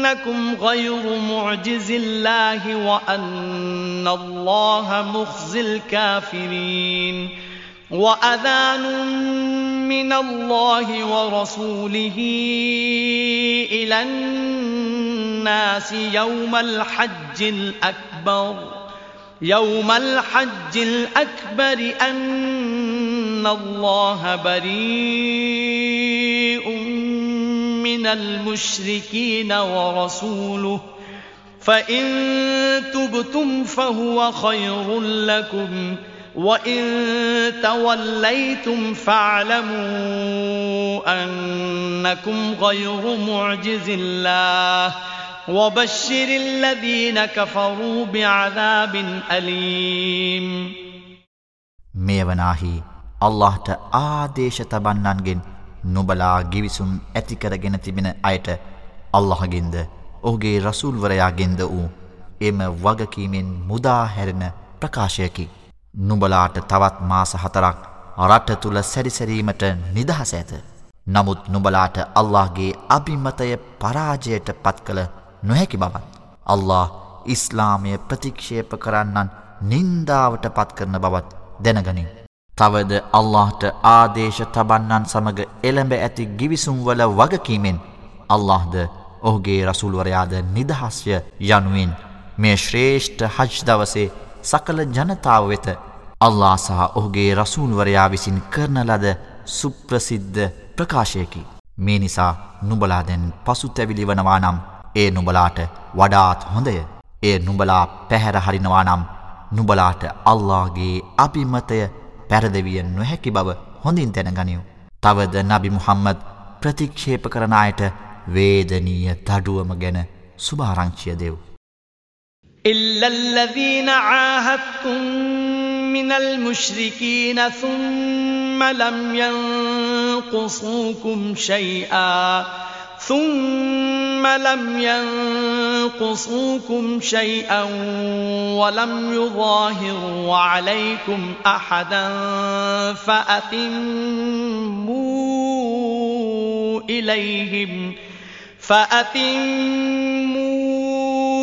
أنكم غير معجز الله وأن الله مخزي الكافرين وأذان من الله ورسوله إلى الناس يوم الحج الأكبر يوم الحج الأكبر أن الله بريء من المشركين ورسوله فإن تبتم فهو خير لكم وإن توليتم فاعلموا أنكم غير معجز الله وبشر الذين كفروا بعذاب أليم. මේ الله අල්ලාහට شتبنانجن නොබලා ගිවිසුම් ඇතිකරගෙන තිබෙන අයට අල්ලහගෙන්ද ඔහුගේ රසුල්වරයාගෙන්ද වූ එම වගකීමෙන් මුදාහැරෙන ප්‍රකාශයකි. නුබලාට තවත් මාස හතරක් රට තුළ සැරිසරීමට නිදහස ඇත. නමුත් නුබලාට අල්لهගේ අභිමතය පරාජයට පත් කළ නොහැකි බවත්. අල්له ඉස්ලාමය ප්‍රතික්ෂේප කරන්නන් නින්දාවට පත්කරන බවත් දැනගනින්. තවද අල්لهට ආදේශ තබන්නන් සමඟ එළඹ ඇති ගිවිසුම්වල වගකීමෙන් අල්لهද ඔහුගේ රසුල්වරයාද නිදහස්ය යනුවෙන් මේ ශ්‍රේෂ්ඨ හජ් දවසේ සකළ ජනතාව වෙත අල්ලා සහ ඔහුගේ රසූන්වරයා විසින් කරන ලද සුප්‍රසිද්ධ ප්‍රකාශයකි. මේ නිසා නුබලා දැන් පසුතැවිලි වනවා නම් ඒ නුබලාට වඩාත් හොඳය. ඒ නුබලා පැහැර හරිනවා නම් නුබලාට අල්ලාගේ අභිමතය පැරදවිය නොහැකි බව හොඳින් දැනගනිව්. තවද නබි මුහම්මද ප්‍රතික්ෂේප කරන අයට වේදනීය තඩුවම ගැන සුභාරංචිය දෙව්. ඉල්ලල්ලදීන ආහත්තුම් මිනල් මුශ්රිකීන සුම්මලම් යන්කුසූකුම් ශයිආ ثم لم ينقصوكم شيئا ولم يظاهروا عليكم أحدا فأتموا إليهم فأتموا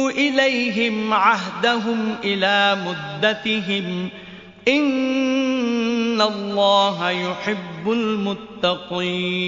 إليهم عهدهم إلى مدتهم إن الله يحب المتقين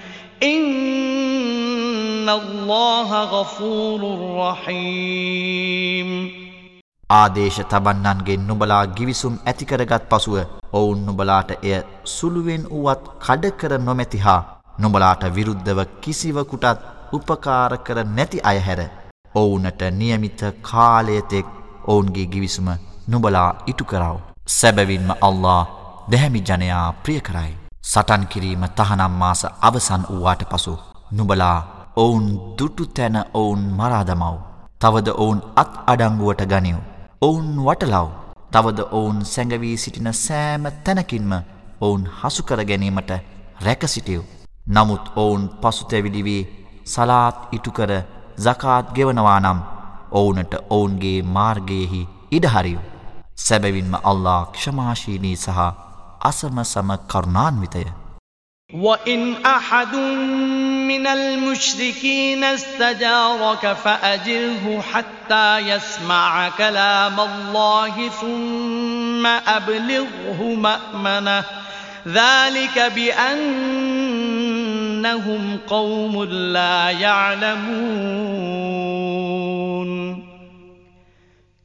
ඉන්න අල්ලාහ ගෆූරුර් රහීම් ආදේශ තබන්නන්ගේ නුඹලා ගිවිසුම් ඇති කරගත් පසුව ඔවුන් නුඹලාට එය සුළුවෙන් වුවත් කඩ කර නොමැති හා නුඹලාට විරුද්ධව කිසිවකුටත් උපකාර කර නැති අය හැර ඔවුන්ට નિયમિત කාලයතෙක් ඔවුන්ගේ ගිවිසුම නුඹලා ඉටු කරව. සැබවින්ම අල්ලා දැහැමි ජනයා ප්‍රිය කරයි. සටන් කිරීම තහනම් මාස අවසන් වූවාට පසු නුබලා ඔවුන් දුටු තැන ඔවුන් මරාදමව්. තවද ඔවුන් අත් අඩංගුවට ගනිව්. ඔවුන් වටලව් තවද ඔවුන් සැඟවී සිටින සෑම තැනකින්ම ඔවුන් හසුකර ගැනීමට රැකසිටියව්. නමුත් ඔවුන් පසුතැවිලිවී සලාත් ඉටුකර ဇ කාත් ගෙවනවා නම් ඔවුනට ඔවුන්ගේ මාර්ගයෙහි ඉඩහරියු. සැබැවින්ම අල්ලා ක්ෂමාශීනී සහ අසමසම කරුණාන්විතය. وإن أحد من المشركين استجارك فأجره حتى يسمع كلام الله ثم أبلغه مأمنه ذلك بأنهم قوم لا يعلمون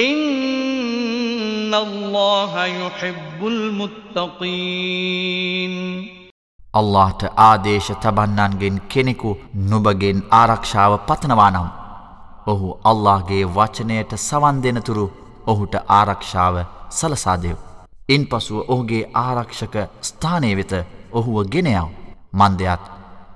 ඉන්න අල්ලාහ යුහිබ්බුල් මුත්තකීන් අල්ලාහට ආදේශ තබන්නන්ගෙන් කෙනෙකු නුඹගෙන් ආරක්ෂාව පතනවා නම් ඔහු අල්ලාහගේ වචනයට සවන් දෙනතුරු ඔහුට ආරක්ෂාව සලසා දෙව්. ඉන්පසුව ඔහුගේ ආරක්ෂක ස්ථානයේ වෙත ඔහුව ගෙනයව. මන්දයත්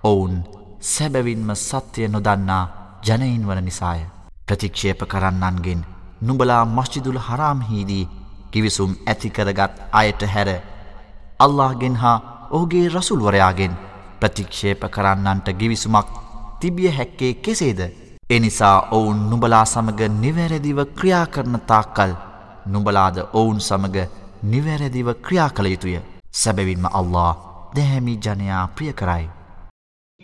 ඔවුන් සැබවින්ම සත්‍යය නොදන්නා ජනයින් වන නිසාය. ප්‍රතික්ෂේප කරන්නන්ගෙන් නුඹලා මස්්චිදුල් හරාම්හිදී කිවිසුම් ඇතිකරගත් අයට හැර අල්لهගෙන් හා ඔහුගේ රසුල්වරයාගෙන් ප්‍රතික්ෂේප කරන්නන්ට ගිවිසුමක් තිබිය හැක්කේ කෙසේද? එනිසා ඔවුන් නුබලා සමග නිවැරදිව ක්‍රියා කරන තාක්කල් නුබලාද ඔවුන් සමග නිවැරදිව ක්‍රියා කළ යුතුය. සැබවින්ම අල්له දැහැමි ජනයා ප්‍රිය කරයි.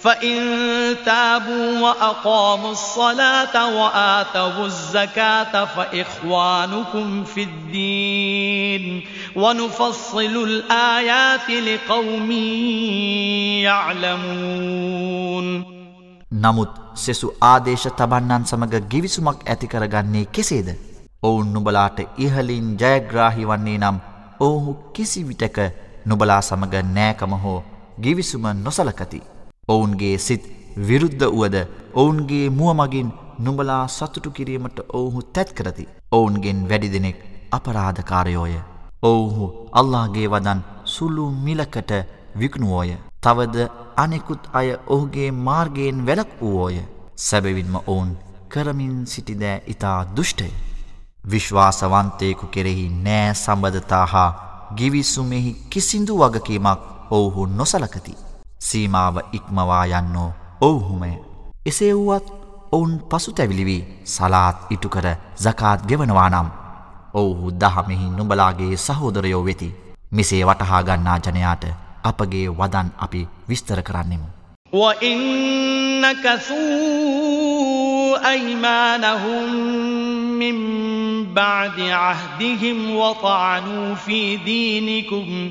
فإن تابوا وأقاموا الصلاة وآتوا الزكاة فإخوانكم في الدين ونفصل الآيات لقوم يعلمون නමුත් සෙසු ආදේශ තබන්නන් සමඟ ගිවිසුමක් ඇතිකරගන්නේ කෙසේද. ඔවුන් නුබලාට ඉහලින් ජයග්‍රාහි වන්නේ නම් ඔවුහු කිසි විටක නුබලා සමඟ නෑකම හෝ ගිවිසුම නොසලකති. ඔවුන්ගේ සිත් විරුද්ධ වුවද ඔවුන්ගේ මුවමගින් නුඹලා සතුටු කිරීමට ඔවුහු තැත් කරති. ඔවුන්ගෙන් වැඩි දෙනෙක් අපරාධකාරයෝය. ඔවුහු අල්ලාගේ වදන් සුළු මිලකට වික්නුවෝය. තවද අනෙකුත් අය ඔහුගේ මාර්ගයෙන් වැලක් වූෝය. සැබවින්ම ඔවුන් කරමින් සිටිදෑ ඉතා දුෘෂ්ටය. විශ්වාසවන්තයකු කෙරෙහි නෑ සම්බධතා හා ගිවිසුමෙහි කිසිදු වගකීමක් ඔවුහු නොසලකති. සීමාව ඉක්මවා යන්නෝ ඔවුහුමය. එසේ වුවත් ඔවුන් පසු තැවිලිවී සලාත් ඉටුකරဇකාත් ගෙවනවා නම් ඔවුහු දහමෙහි නුඹලාගේ සහෝදරයෝ වෙති. මෙසේ වටහා ගන්නා ජනයාට අපගේ වදන් අපි විස්තර කරන්නෙමු. وَإِنَّكَثُوا أَيْمَانَهُمْ مِنْ بَعْدِ عَهْدِهِمْ وَطَعَنُوا فِي دِينِكُمْ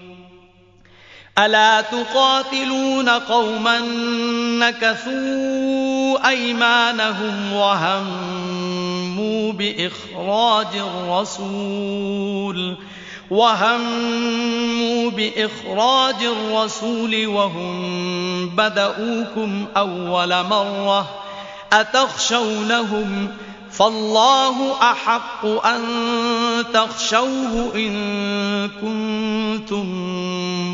ألا تقاتلون قوما نكثوا أيمانهم وهموا بإخراج الرسول وهموا بإخراج الرسول وهم بدؤوكم أول مرة أتخشونهم ؟ فالله أحق أن تخشوه إن كنتم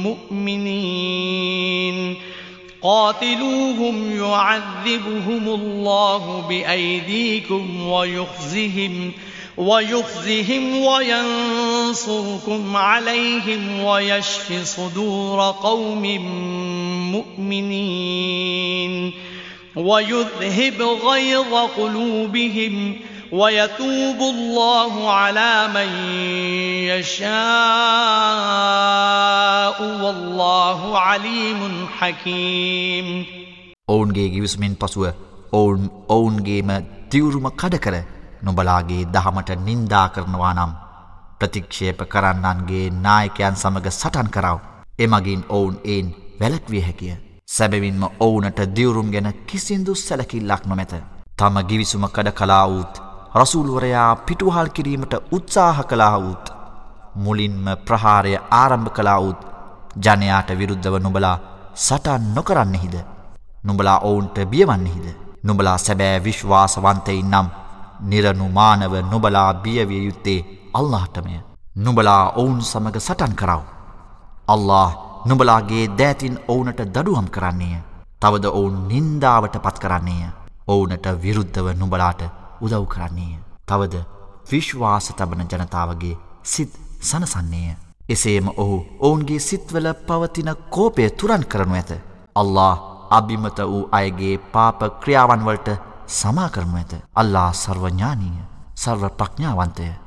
مؤمنين. قاتلوهم يعذبهم الله بأيديكم ويخزهم ويخزهم وينصركم عليهم ويشف صدور قوم مؤمنين. ويذهب غيظ قلوبهم ويتوب الله على من يشاء والله عليم حكيم ඔවුන්ගේ ගිවිසුමින් පසුව ඔවුන් ඔවුන්ගේම තිවුරුම කඩකර නොබලාගේ දහමට නින්දා කරනවා නම් ප්‍රතික්ෂේප කරන්නන්ගේ නායකයන් සමඟ සටන් කරව. එමගින් ඔවුන් එයින් වැලක්විය හැකිය. සැබවින්ම ඔවුනට දියවරුම් ගැන කිසිදු සැලකිල්ලක් නොමැත. තම ගිවිසුම කඩ කලාවුත් රසූල්වරයා පිටුහල් කිරීමට උත්සාහ කලාවුත්. මුලින්ම ප්‍රහාරය ආරම්භ කලාවුත් ජනයාට විරුද්ධව නුබලා සටන් නොකරන්නෙහිද. නුබලා ඔවුන්ට බියවන්නෙහිද. නුබලා සැබෑ විශ්වාසවන්තයි නම් නිරනුමානව නොබලා බියවිය යුත්තේ අල්لهටමය. නුබලා ඔවුන් සමඟ සටන් කරව. අල්له නුබලාගේ දෑතින් ඔවුනට දඩුවම් කරන්නේය. තවද ඔවුන් නින්දාවට පත් කරන්නේය. ඔවුනට විරුද්ධව නුබලාට උදව් කරන්නේය. තවද විශ්වාස තබන ජනතාවගේ සිත් සනසන්නේය. එසේම ඔහු ඔවුන්ගේ සිත්වල පවතින කෝපය තුරන් කරනු ඇත. අල්له අභිමත වූ අයගේ පාප ක්‍රියාවන්වලට සමා කරනු ඇත. අල්ලා සර්වඥානීය සර්ව ප්‍රඥාවන්තය.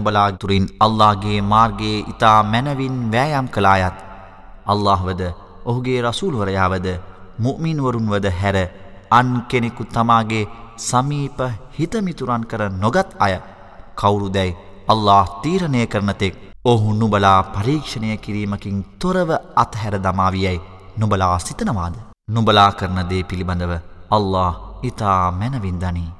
උඹලා තුරින් අල්ලාහගේ මාර්ගයේ ඊතා මැනවින් වෑයම් කළායත් අල්ලාහ්වද ඔහුගේ රසූල්වරයාවද මුමින්වරුන්වද හැර අන් කෙනෙකු තමාගේ සමීප හිතමිතුරන් කර නොගත් අය. කවුරුදැයි අල්ලාහ් තීරණය කරනතෙක් ඔහු නුඹලා පරීක්ෂණය කිරීමකින් තොරව අත්හැර දමාවියයි නුඹලා සිතනවාද? නුඹලා කරන දේ පිළිබඳව අල්ලාහ් ඊතා මැනවින් දනී.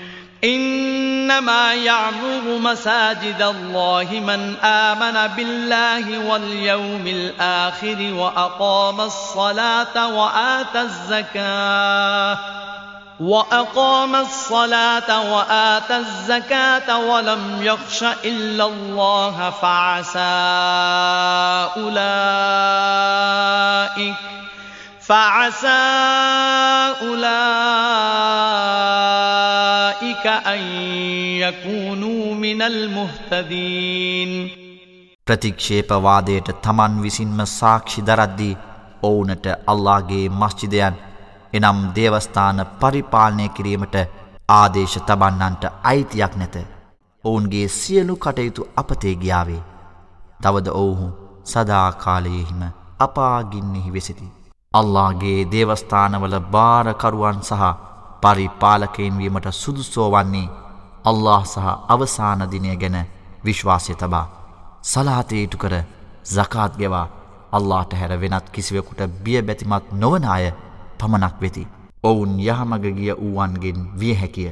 إنما يعمر مساجد الله من آمن بالله واليوم الآخر وأقام الصلاة وآتى الزكاة وأقام الصلاة وآتى الزكاة ولم يخش إلا الله فعسى أولئك فعسى أولئك أن يكونوا من المهتدين ප්‍රතික්ෂේපවාදයට තමන් විසින්ම සාක්ෂි දරද්දී ඔවුනට අල්ලාගේ මස්චිදයන් එනම් දේවස්ථාන පරිපාලනය කිරීමට ආදේශ තබන්නන්ට අයිතියක් නැත. ඔවුන්ගේ සියලු කටයුතු අපතේ ගියාවේ. තවද ඔවුහු සදාකාලයෙහිම අපාගින්නෙහි වෙසිති. අල්ලාගේ දේවස්ථානවල භාරකරුවන් සහ පරිපාලකයින් වීමට සුදුසෝවන්නේ අල්له සහ අවසානදිනය ගැන විශ්වාසය තබා සලාතේටු කර සකාත්ගෙවා අල්ලාට හැර වෙනත් කිසිවකුට බිය බැතිමත් නොවන අය පමණක් වෙති. ඔවුන් යහමගගිය වූුවන්ගෙන් විය හැකිය.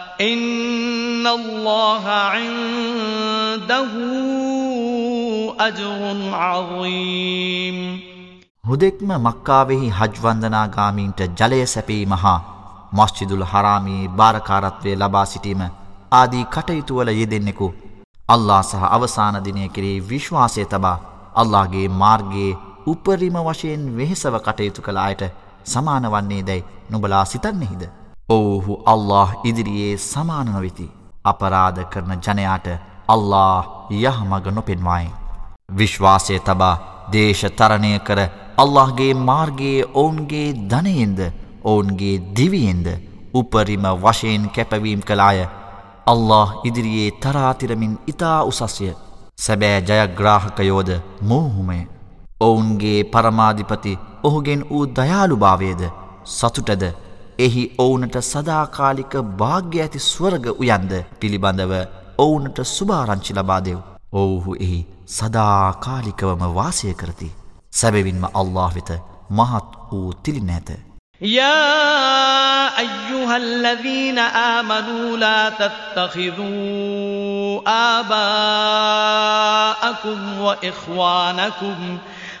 إن الله عنده أجر عظيم හුදෙක්ම මක්කාවෙහි හජ්වන්දනාගාමීන්ට ජලය සැපීම හා මස්්චිදුල් හරාමී භාරකාරත්වය ලබා සිටීම ආදී කටයුතුවල යෙදෙන්නෙකු අල්ලා සහ අවසාන දිනය කෙරේ විශ්වාසය තබා අල්ලාගේ මාර්ගයේ උපරිම වශයෙන් වෙහෙසව කටයුතු කළ අයට සමාන වන්නේ දැයි නුබලා සිතන්නෙහිද. ඔවුහු අල්له ඉදිරියේ සමාන නොවෙති. අපරාධ කරන ජනයාට අල්له යහමග නොපෙන්වායි. විශ්වාසය තබා දේශ තරණය කර අල්لهගේ මාර්ගයේ ඔවුන්ගේ ධනයෙන්ද ඔවුන්ගේ දිවියෙන්ද උපරිම වශයෙන් කැපවීම් කළාය. අල්له ඉදිරියේ තරාතිරමින් ඉතා උසස්ය. සැබෑ ජයග්‍රාහකයෝද මෝහුමය. ඔවුන්ගේ පරමාධිපති ඔහුගෙන් වූ දයාළුභාවයද සතුටද එහි ඔවුනට සදාකාලික භාග්‍ය ඇති ස්වරග උයන්ද පිළිබඳව ඔවුනට සුභාරංචි ලබාදෙව් ඔවුහු එහි සදාකාලිකවම වාසය කරති. සැබවින්ම අල්له වෙත මහත් වූ තිලි නැත يا أيها الذين آمنوا لا تتخذوا آباءكم وإخوانكم وإخوانكم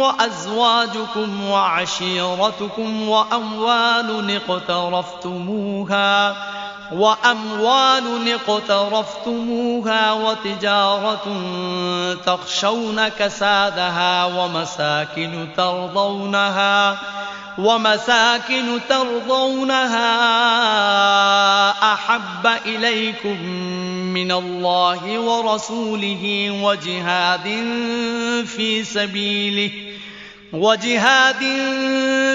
وأزواجكم وعشيرتكم وأموال اقترفتموها وأموال اقترفتموها وتجارة تخشون كسادها ومساكن ترضونها ومساكن ترضونها أحب إليكم من الله ورسوله وجهاد في سبيله وجهاد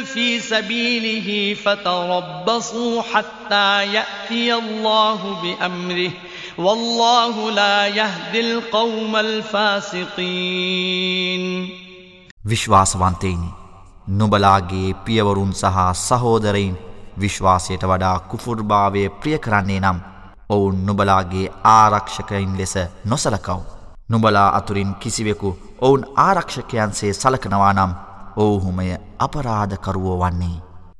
في سبيله فتربصوا حتى يأتي الله بأمره والله لا يهدي القوم الفاسقين විශ්වාසවන්තයිනි නුබලාගේ පියවරුන් සහ සහෝදරයින් විශ්වාසයට වඩා කුෆුර්භාවය ප්‍රිය කරන්නේ නම් ඔවුන් නුබලාගේ ආරක්ෂකයින් ලෙස නොසලකව්. නුබලා අතුරින් කිසිවෙකු ඔවුන් ආරක්ෂකයන්සේ සලකනවා නම් ඔවුහුමය අපරාධකරුවෝ වන්නේ.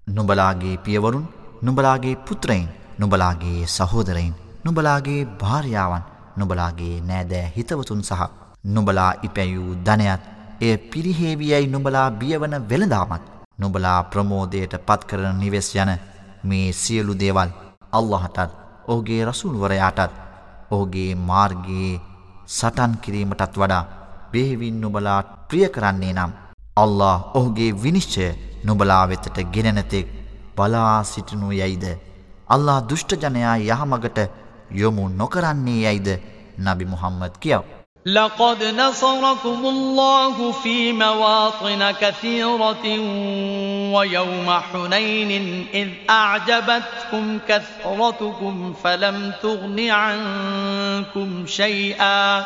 නුබලාගේ පියවරුන් නුබලාගේ පුත්‍රයින් නුබලාගේ සහෝදරයින් නුබලාගේ භාර්යාවන් නුබලාගේ නෑදෑ හිතවතුන් සහ නුබලා ඉපැයූ ධනයත් එය පිරිහේවියයි නුඹලා බියවන වෙළදාමත් නුඹලා ප්‍රමෝදයට පත්කරන නිවෙස් යන මේ සියලු දේවල් අල්لهටත් ඕගේ රසුල්වරයාටත් ඕගේ මාර්ගයේ සටන් කිරීමටත් වඩා බෙහෙවින් නුබලා ප්‍රිය කරන්නේ නම් අල්له ඔහුගේ විනිශ්චය නුබලා වෙතට ගෙනනතෙක් බලා සිටිනු යැයිද? අල්ලා දුෘෂ්ටජනයා යහමගට යොමු නොකරන්නේ යැයිද? නබි මුහම්මත් කියව. لقد نصركم الله في مواطن كثيرة ويوم حنين إذ أعجبتكم كثرتكم فلم تغن عنكم شيئا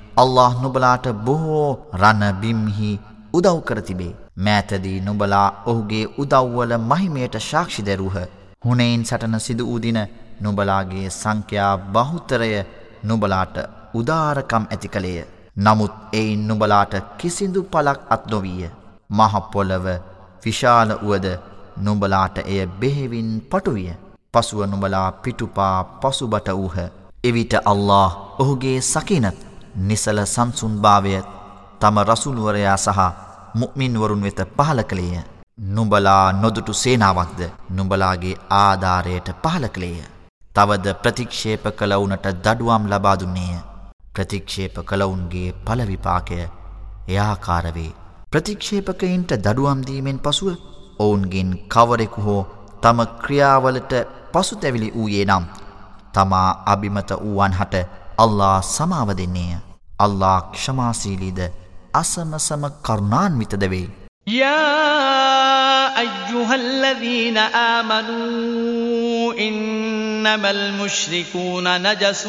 අල්له නුබලාට බොහෝ රණබිම්හි උදව් කරතිබේ. මෑතදී නුබලා ඔහුගේ උදව්වල මහිමයට ශාක්ෂි දැරුහ. හුනෙයින් සටන සිදු වූදින නුබලාගේ සංඛ්‍යා බහුතරය නුබලාට උදාරකම් ඇති කළේය. නමුත් එයින් නුබලාට කිසිදු පලක් අත්නොවීය. මහපොලව විශාල වුවද නුබලාට එය බෙහෙවින් පටුවිය. පසුව නුබලා පිටුපා පසුබට වූහ. එවිට අල්له ඔහුගේ සකිනත්. නිසල සංසුන්භාවය තම රසුළුවරයා සහ මුක්මින්වරුන් වෙත පහල කළේය. නුඹලා නොදුටු සේනාවක්ද නුඹලාගේ ආධාරයට පහල කළේය. තවද ප්‍රතික්ෂේප කළවුනට දඩුවම් ලබාදුන්නේය. ප්‍රතික්ෂේප කළවුන්ගේ පලවිපාකය එයාකාරවේ. ප්‍රතික්ෂේපකයින්ට දඩුවම්දීමෙන් පසුව ඔවුන්ගෙන් කවරෙකු හෝ තම ක්‍රියාවලට පසුතැවිලි වූයේ නම් තමා අභිමත වූවන් හට අල්ලා සමාව දෙන්නේය. අල්ලා ක්ෂමාසීලීද අසමසම කරුණාන්විතද වේ. يا أيها الذين آمنوا إنما المشركون نجس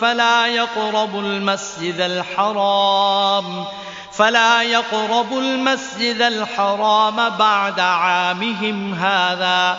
فلا يقربوا المسجد الحرام فلا يقربوا المسجد الحرام بعد عامهم هذا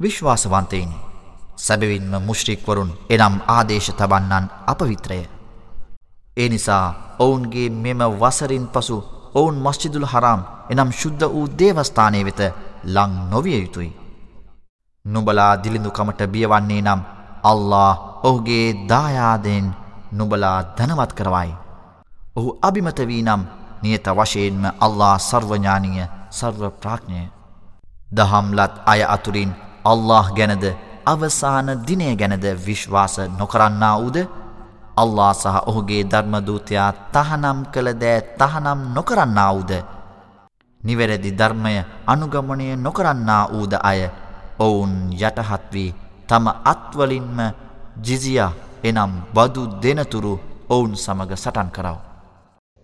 විශ්වාසවන්තයිනි. සැබවින්ම මුශ්‍රික්වරුන් එනම් ආදේශ තබන්නන් අපවිත්‍රය. ඒ නිසා ඔවුන්ගේ මෙම වසරින් පසු ඔවුන් මස්්චිදුල් හරම් එනම් ශුද්ධ වූ දේවස්ථානය වෙත ලං නොවිය යුතුයි. නුබලා දිලිඳුකමට බියවන්නේ නම් අල්ලා ඔහුගේ දායාදෙන් නුබලා ධනවත් කරවයි. ඔහු අභිමතවී නම් නියත වශයෙන්ම අල්ලා සර්වඥානීය සර්ව ප්‍රාඥය. දහම්ලත් අය අතුරින් අල්له ගැනද අවසාන දිනය ගැනද විශ්වාස නොකරන්නා වූද? අල්ලා සහ ඔහුගේ ධර්මදූතයා තහනම් කළ දෑ තහනම් නොකරන්නා වූද? නිවැරදි ධර්මය අනුගමනය නොකරන්නා වූද අය? ඔවුන් යටහත් වී තම අත්වලින්ම ජිසියා එනම් බදු දෙනතුරු ඔවුන් සමග සටන් කරව.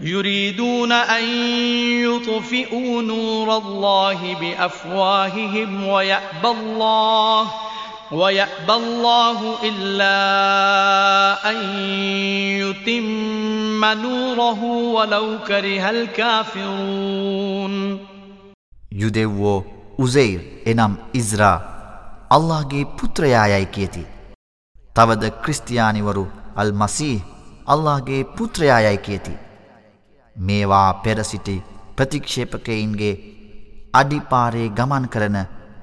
يريدون أن يطفئوا نور الله بأفواههم ويأبى الله ويأبى الله إلا أن يتم نوره ولو كره الكافرون යුදෙව්වෝ උසෙයිර් එනම් ඉස්රා අල්ලාහගේ පුත්‍රයායයි කියති. තවද ක්‍රිස්තියානිවරු අල් මසීහ් අල්ලාහගේ පුත්‍රයායයි කියති. මේවා පෙරසිටි ප්‍රතික්ෂේපකයින්ගේ අඩිපාරේ ගමන් කරන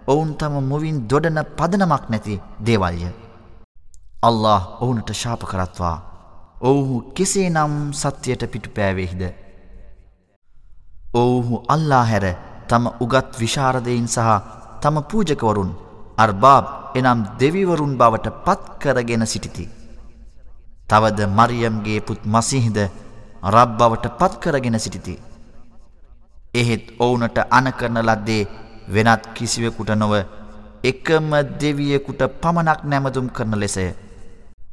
ඔවුන් තම මුවින් දොඩන පදනමක් නැති දේවල්ය. අල්له ඔවුනට ශාප කරත්වා ඔවුහු කෙසේ නම් සත්‍යයට පිටුපෑවෙහිද. ඔවුහු අල්ලා හැර තම උගත් විශාරදයින් සහ තම පූජකවරුන් අර්බාබ් එනම් දෙවිවරුන් බවට පත් කරගෙන සිටිති. තවද මරියම්ගේ පුත් මසිහිද රබ්බවට පත්කරගෙන සිටිති. එහෙත් ඔවුනට අනකරන ලද්දේ වෙනත් කිසිවෙකුට නොව එකම දෙවියෙකුට පමණක් නැමදුම් කරන ලෙසය.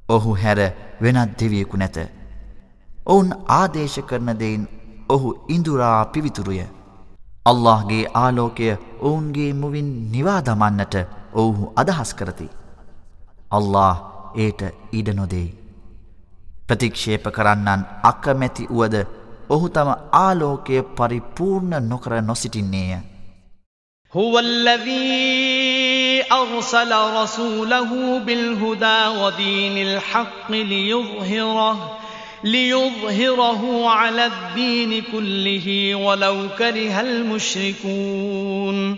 ඔහු හැර වෙනත් දෙවියෙකු නැත. ඔවුන් ආදේශ කරන දෙයින් ඔහු ඉඳුරා පිවිතුරුය. අල්لهගේ ආලෝකය ඔවුන්ගේ මුවින් නිවාදමන්නට ඔවුහු අදහස් කරති. අල්له ඒට ඉඩ නොදෙයි. ප්‍රතික්ෂේප කරන්නන් අකමැති වුවද ඔහු තම ආලෝකය පරිපූර්ණ නොකර නොසිටින්නේය. هو الذي أرسل رسوله بالهدى ودين الحق ليظهره ليظهره على الدين كله ولو كره المشركون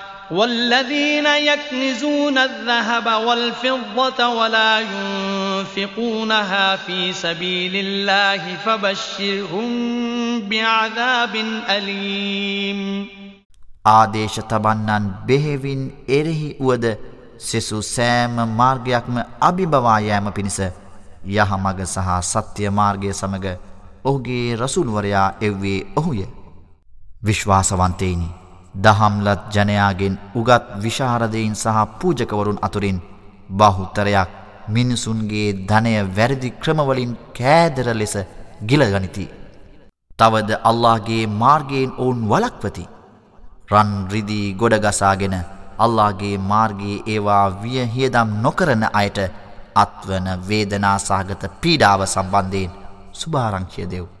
والذين يكنزون الذهب والفضة ولا ينفقونها في سبيل الله فبشرهم بعذاب أليم ආදේශ තබන්නන් බෙහෙවින් එරෙහි වුවද සෙසු සෑම මාර්ගයක්ම අභිබවා යෑම පිණිස යහමග සහ සත්‍ය මාර්ගය සමග ඔහුගේ රසුල්වරයා එව්වේ ඔහුය. විශ්වාසවන්තයිනි දහම්ලත් ජනයාගෙන් උගත් විශාරදයින් සහ පූජකවරුන් අතුරින් බහුත්තරයක් මිනිසුන්ගේ ධනය වැරදි ක්‍රමවලින් කෑදර ලෙස ගිලගනිති. තවද අල්ලාගේ මාර්ගයෙන් ඔවුන් වලක්වති. රන් රිදිී ගොඩගසාගෙන අල්ලාගේ මාර්ගයේ ඒවා විය හියදම් නොකරන අයට අත්වන වේදනාසාගත පීඩාව සම්බන්ධයෙන් සුභාරංචිය දෙව්.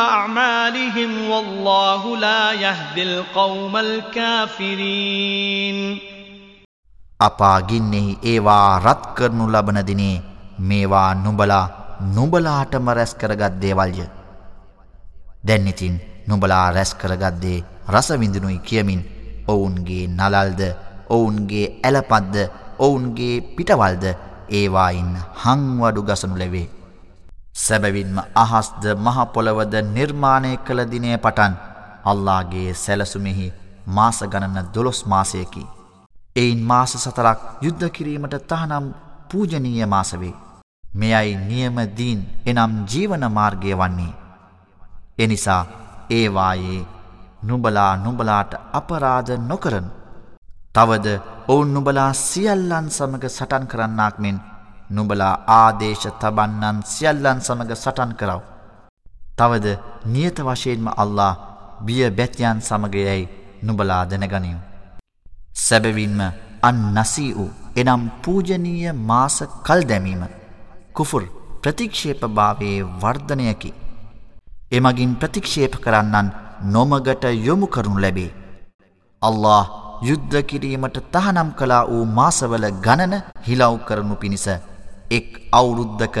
أعمالهم والله لا يهدي القوم الكافرين අපා ගින්නෙහි ඒවා රත් කරනු ලබන දිනේ මේවා නුඹලා නුඹලාටම රැස් කරගත් දේවල්ය. දැන් ඉතින් නුඹලා රැස් කරගත් දේ රස විඳිනුයි කියමින් ඔවුන්ගේ නලල්ද ඔවුන්ගේ ඇලපත්ද ඔවුන්ගේ පිටවල්ද ඒවායින් හංවඩු ගසනු ලැබේ. සැබවින්ම අහස්ද මහපොළවද නිර්මාණය කළ දිනය පටන් අල්ලාගේ සැලසුමෙහි මාස ගණන දොළොස් මාසයකි. එයින් මාස සතරක් යුද්ධ කිරීමට තහනම් පූජනීය මාසවේ. මෙයයි නියමදීන් එනම් ජීවන මාර්ගය වන්නේ. එනිසා ඒවායේ නුබලා නුබලාට අපරාධ නොකරන. තවද ඔවුන් නුබලා සියල්ලන් සමඟ සටන් කරන්නාක් මෙන් නුබලා ආදේශ තබන්නන් සියල්ලන් සමඟ සටන් කරව. තවද නියත වශයෙන්ම අල්ලා බිය බැතියන් සමගයයි නුබලා දැනගනිව්. සැබවින්ම අන් නසී වූ එනම් පූජනීය මාස කල් දැමීම කුෆුර් ප්‍රතික්ෂේප භාවයේ වර්ධනයකි. එමගින් ප්‍රතික්ෂේප කරන්නන් නොමගට යොමු කරනු ලැබේ. අල්له යුද්ධ කිරීමට තහනම් කලා වූ මාසවල ගණන හිලව් කරනු පිණිස එක් අවුරුද්දක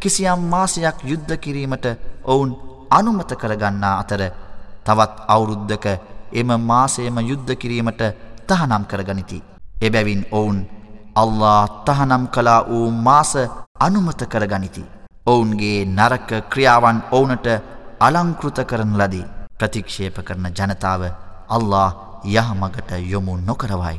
කිසියම් මාසයක් යුද්ධ කිරීමට ඔවුන් අනුමත කරගන්නා අතර තවත් අවුරුද්දක එම මාසයම යුද්ධ කිරීමට තහනම් කරගනිති. එබැවින් ඔවුන් අල්ලා තහනම් කලා වූ මාස අනුමත කරගනිති. ඔවුන්ගේ නරක ක්‍රියාවන් ඕවුනට අලංකෘත කරන ලදී. ප්‍රතික්ෂේප කරන ජනතාව අල්ලා යහමගට යොමු නොකරවයි.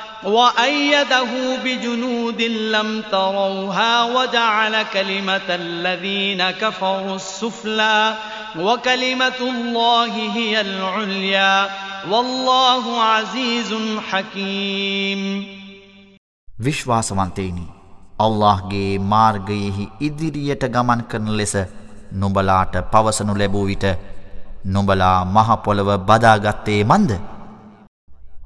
وأيده بجنود لم تروها وجعل كلمة الذين كفروا السفلى وكلمة الله هي العليا والله عزيز حكيم. විශ්වාසවන්තයනි අල්لهගේ මාර්ගයෙහි ඉදිරියට ගමන් කරන ලෙස නුඹලාට පවසනු ලැබූ විට නුඹලා මහපොළව බදාගත්තේ මන්ද?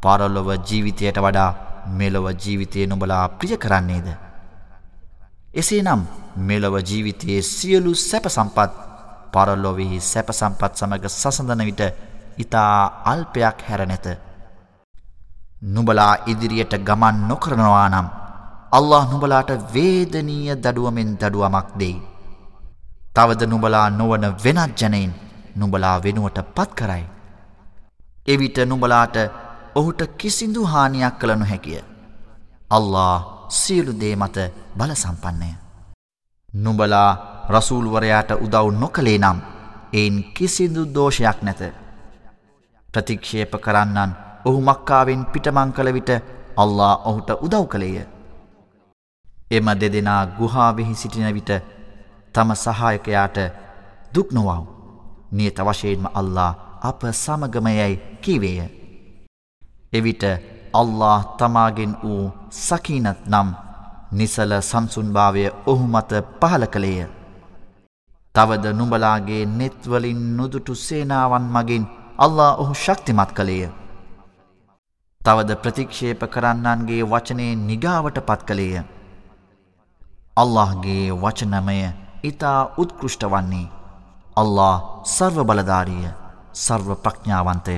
පරලොව ජීවිතයට වඩා මෙලොව ජීවිතය නුඹලා ප්‍රිය කරන්නේද එසේ නම් මෙලොව ජීවිතයේ සියලු සැප සම්පත් පරලොවෙහි සැපසම්පත් සමඟ සසඳන විට ඉතා අල්පයක් හැර නැත. නුබලා ඉදිරියට ගමන් නොකරනවා නම් අල්له නුබලාට වේදනීය දඩුවමෙන් දඩුවමක් දෙයි. තවද නුබලා නොවන වෙනත් ජනයින් නුබලා වෙනුවට පත් කරයි. එවිට නුබලාට ඔහුට කිසිදු හානියක් කළ නොහැකිය. අල්له සියලු දේ මත බල සම්පන්නය. නුබලා රසූල්වරයාට උදව් නොකළේ නම් එයින් කිසිදු දෝෂයක් නැත. ප්‍රතික්ෂේප කරන්නන් ඔහු මක්කාවෙන් පිටමං කළ විට අල්ලා ඔහුට උදව් කළේය. එම දෙදෙනා ගුහාවෙහි සිටින විට තම සහායකයාට දුක් නොවව් නියත වශයෙන්ම අල්ලා අප සමගමයයි කිවේය. එවිට අල්له තමාගෙන් වූ සකීනත් නම් නිසල සම්සුන්භාවය ඔහු මත පහල කළේය. තවද නුඹලාගේ නෙත්වලින් නොදුටු සේනාවන් මගින් අල්ලා ඔහු ශක්තිමත් කළේය. තවද ප්‍රතික්ෂේප කරන්නන්ගේ වචනය නිගාවට පත් කළේය. අල්لهගේ වචනමය ඉතා උත්කෘෂ්ට වන්නේ. අල්له සර්ව බලධාරිය සර්ව ප්‍රඥාවන්තය.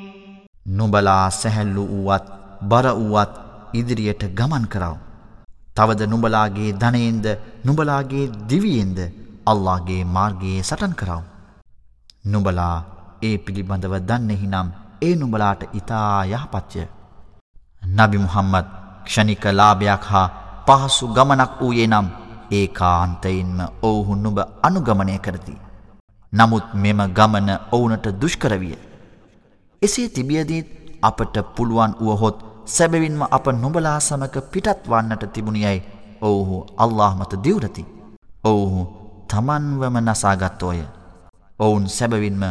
නුඹලා සැහැල්ලු වුවත් බර වුවත් ඉදිරියට ගමන් කරව. තවද නුඹලාගේ ධනයෙන්ද නුඹලාගේ දිවියෙන්ද අල්ලාගේ මාර්ගයේ සටන් කරව. නුඹලා ඒ පිළිබඳව දන්නෙහි නම් ඒ නුඹලාට ඉතා යහපත්ය. නබි මුහම්මද ක්ෂණික ලාභයක් හා පහසු ගමනක් වූයේ නම් ඒ කාන්තයින්ම ඔවුහු නුබ අනුගමනය කරති. නමුත් මෙම ගමන ඔවුනට දුෂ්කරවිය. එසේ තිබියදීත් අපට පුළුවන් වුවහොත් සැබවින්ම අප නොබලා සමක පිටත්වන්නට තිබුණියයි ඔවුහු අල්لهමත දිවරති. ඔවුහු තමන්වම නසාගත්තෝය. ඔවුන් සැබවින්ම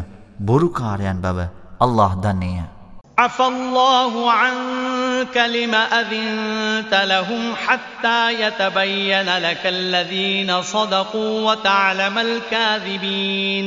බොරුකාරයන් බව අල්له දන්නේය. عفالله عنك لم أذنت لهم حتى يتبين لك الذين صدقوا وتعلم الكاذبين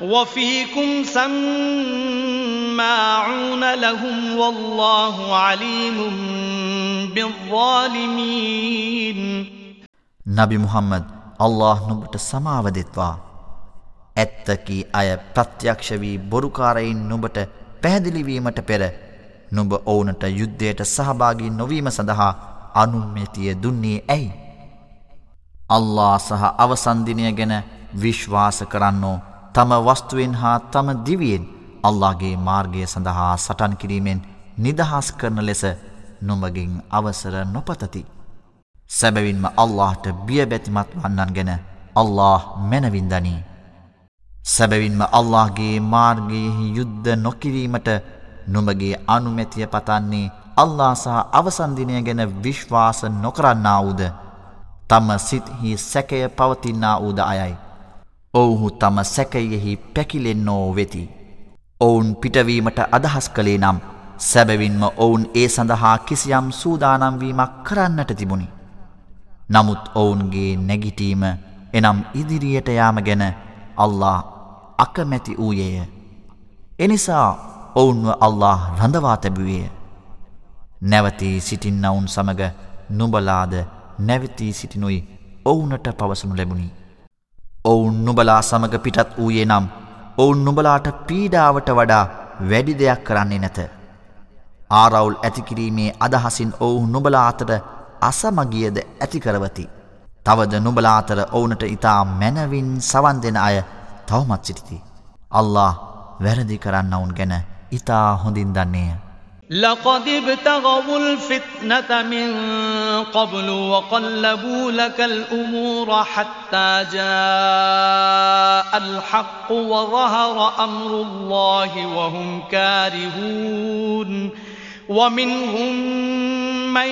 وفيكم سماعون لهم والله عليم بالظالمين. නබි මුහම්මද් අල්له නොබට සමාව දෙත්වා. ඇත්තකි අය ප්‍රත්‍යක්ෂ වී බොරුකාරයින් නොබට පැහැදිලිවීමට පෙර නොබ ඔවුනට යුද්ධයට සහභාගී නොවීම සඳහා අනුම්මතිය දුන්නේ ඇයි? අල්ලා සහ අවසන්දිනය ගැන විශ්වාස කරන්නෝ තම වස්තුවෙන් හා තම දිවියෙන් අල්ලාගේ මාර්ගය සඳහා සටන් කිරීමෙන් නිදහස් කරන ලෙස නොමගින් අවසර නොපතති. සැබවින්ම අල්لهට බියබැතිමත් වන්නන් ගැන අල්له මැනවින්දනී. සැබවින්ම අල්لهගේ මාර්ගයෙහි යුද්ධ නොකිරීමට නොමගේ අනුමැතිය පතන්නේ අල්ලා සහ අවසන්දිනය ගැන විශ්වාස නොකරන්නා වූද තම සිත්හි සැකය පවතින්නා වූද අයයි. ඔවුහු තම සැකයෙහි පැකිලෙන්නෝ වෙති. ඔවුන් පිටවීමට අදහස් කළේ නම් සැබවින්ම ඔවුන් ඒ සඳහා කිසියම් සූදානම්වීමක් කරන්නට තිබුණි. නමුත් ඔවුන්ගේ නැගිටීම එනම් ඉදිරියට යාම ගැන අල්له අකමැති වූයේය. එනිසා ඔවුන්ව අල්له රඳවා තැබුවේය. නැවතී සිටින්නවුන් සමග නුබලාද නැවතී සිටිනුයි ඔවුනට පවසනු ලැබුණි. ඔවුන් නුබලා සමඟ පිටත් වූයේ නම් ඔවුන් නුබලාට පීඩාවට වඩා වැඩි දෙයක් කරන්නේ නැත. ආරවුල් ඇතිකිරීමේ අදහසින් ඔවු නුබලා අතට අසමගියද ඇතිකරවති. තවද නුබලා අතර ඔවුනට ඉතා මැනවින් සවන් දෙෙන අය තවමත් සිටිති. අල්له වැරදි කරන්න ඔවුන් ගැන ඉතා හොඳින් දන්නේය. لقد ابتغوا الفتنة من قبل وقلبوا لك الأمور حتى جاء الحق وظهر أمر الله وهم كارهون ومنهم من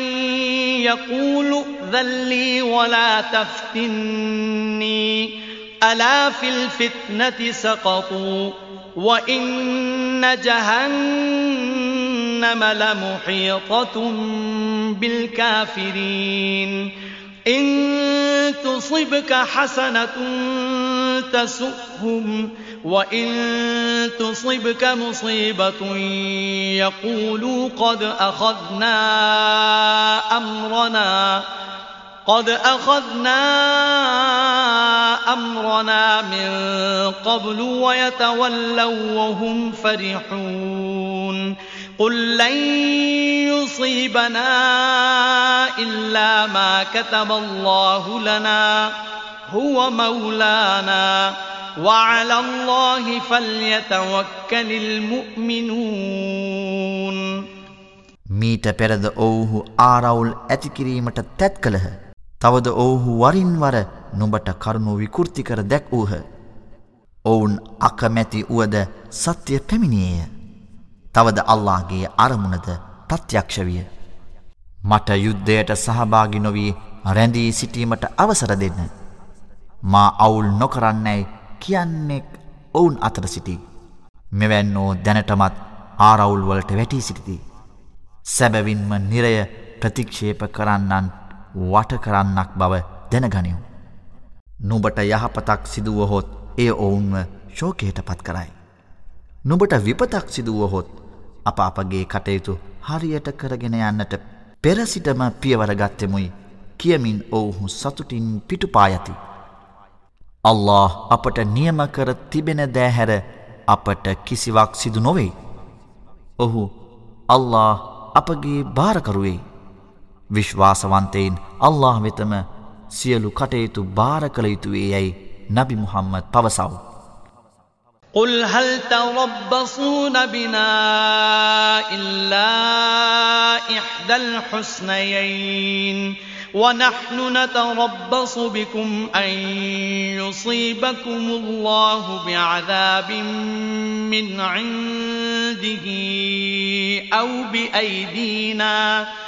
يقول ذلي ولا تفتني ألا في الفتنة سقطوا وإن جهنم لمحيطة بالكافرين إن تصبك حسنة تسؤهم وإن تصبك مصيبة يقولوا قد أخذنا أمرنا قد أخذنا أمرنا من قبل ويتولوا وهم فرحون قل لن يصيبنا إلا ما كتب الله لنا هو مولانا وعلى الله فليتوكل المؤمنون මීට පෙරද ඔවුහු ආරවුල් ඇතිකිරීමට තැත් කළහ තවද ඔවුහු වරින්වර නුඹට කරුණු විකෘති කර දැක් වූහ. ඔවුන් අකමැති වුවද සත්‍යය පැමිණියය. තවද අල්لهගේ අරමුණද ප්‍රත්‍යක්ෂ විය. මට යුද්ධයට සහභාගි නොවී රැඳී සිටීමට අවසර දෙන්න. මා අවුල් නොකරන්නැයි කියන්නෙක් ඔවුන් අතර සිටි. මෙවැන්නෝ දැනටමත් ආරවුල්වලට වැටී සිටිති. සැබවින්ම නිරය ප්‍රතික්ෂේප කරන්නන් වටකරන්නක් බව දැනගනිවු. නුබට යහපතක් සිදුවහොත් ඒ ඔවුන්ව ශෝකයට පත් කරයි. නුබට විපතක් සිදුවහොත් අප අපගේ කටයුතු හරියට කරගෙන යන්නට පෙරසිටම පියවරගත්තෙමුයි කියමින් ඔවුහු සතුටින් පිටුපායති. අල්له අපට නියම කර තිබෙන දෑහැර අපට කිසිවක් සිදු නොවෙයි. ඔහු අල්له අපගේ භාරකරුවෙයි. විශ්වාසවන්තයින් අල්له වෙතම සියලු කටයුතු භාර කළ යුතුවේ යැයි නබි මුහම්මත් පවසව්. قل هل تربصون بنا إلا إحدى الحسنيين ونحن نتربص بكم أن يصيبكم الله بعذاب من عنده أو بأيدينا ۖ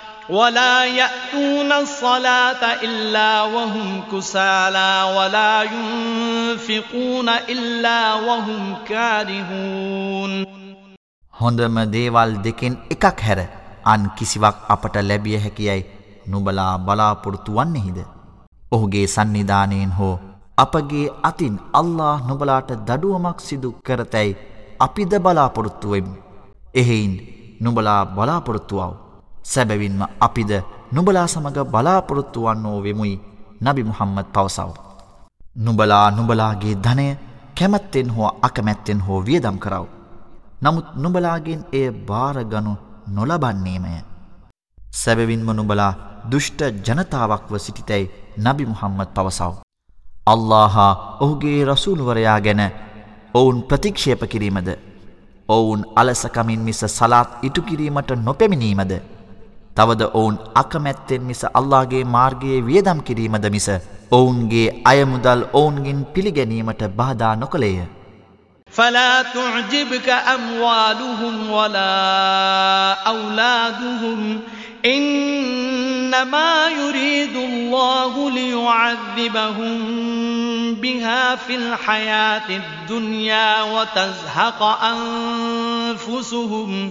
ولا يأتون الصلاة إلا وهم كسالى ولا ينفقون إلا وهم كارهون. හොඳම දේවල් දෙකෙන් එකක් හැර අන් කිසිවක් අපට ලැබිය හැකියයි. නුබලා බලාපොරොත්තු වන්නේහිද? ඔහුගේ සන්නිධානයෙන් හෝ අපගේ අතින් අල්له නොබලාට දඩුවමක් සිදු කරතැයි අපිද බලාපොරොත්තුවෙමු එහෙයින් නුබලා බලාපොරොත්තුවාව සැබැවින්ම අපිද නුබලා සමඟ බලාපොරොත්තු වන්නෝ වෙමුයි නබි මුහම්මද පවසව. නුබලා නුබලාගේ ධනය කැමැත්තෙන් හෝ අකමැත්තෙන් හෝ වියදම් කරව. නමුත් නුබලාගෙන් එය භාරගනු නොලබන්නේමය. සැබවින්ම නුබලා දුෂ්ට ජනතාවක්ව සිටිතැයි නබි මුහම්මද පවසව. අල්ලාහා ඔහුගේ රසූල්වරයා ගැන ඔවුන් ප්‍රතික්ෂේප කිරීමද ඔවුන් අලසකමින් මිස සලාත් ඉටු කිරීමට නොපැමිණීමද තවද ඔවුන් අකමැත්තෙන් මිස අල්ලාගේ මාර්ගයේ වියදම් කිරීමද මිස ඔවුන්ගේ අයමුදල් ඔවුන්ගින් පිළිගැනීමට බාධා නොකළේය. فلا تعجبك أموالهم ولا أولادهم إنما يريد الله ليعذبهم بها في الحياة الدنيا وتزهق أنفسهم ۖ وتزهق أنفسهم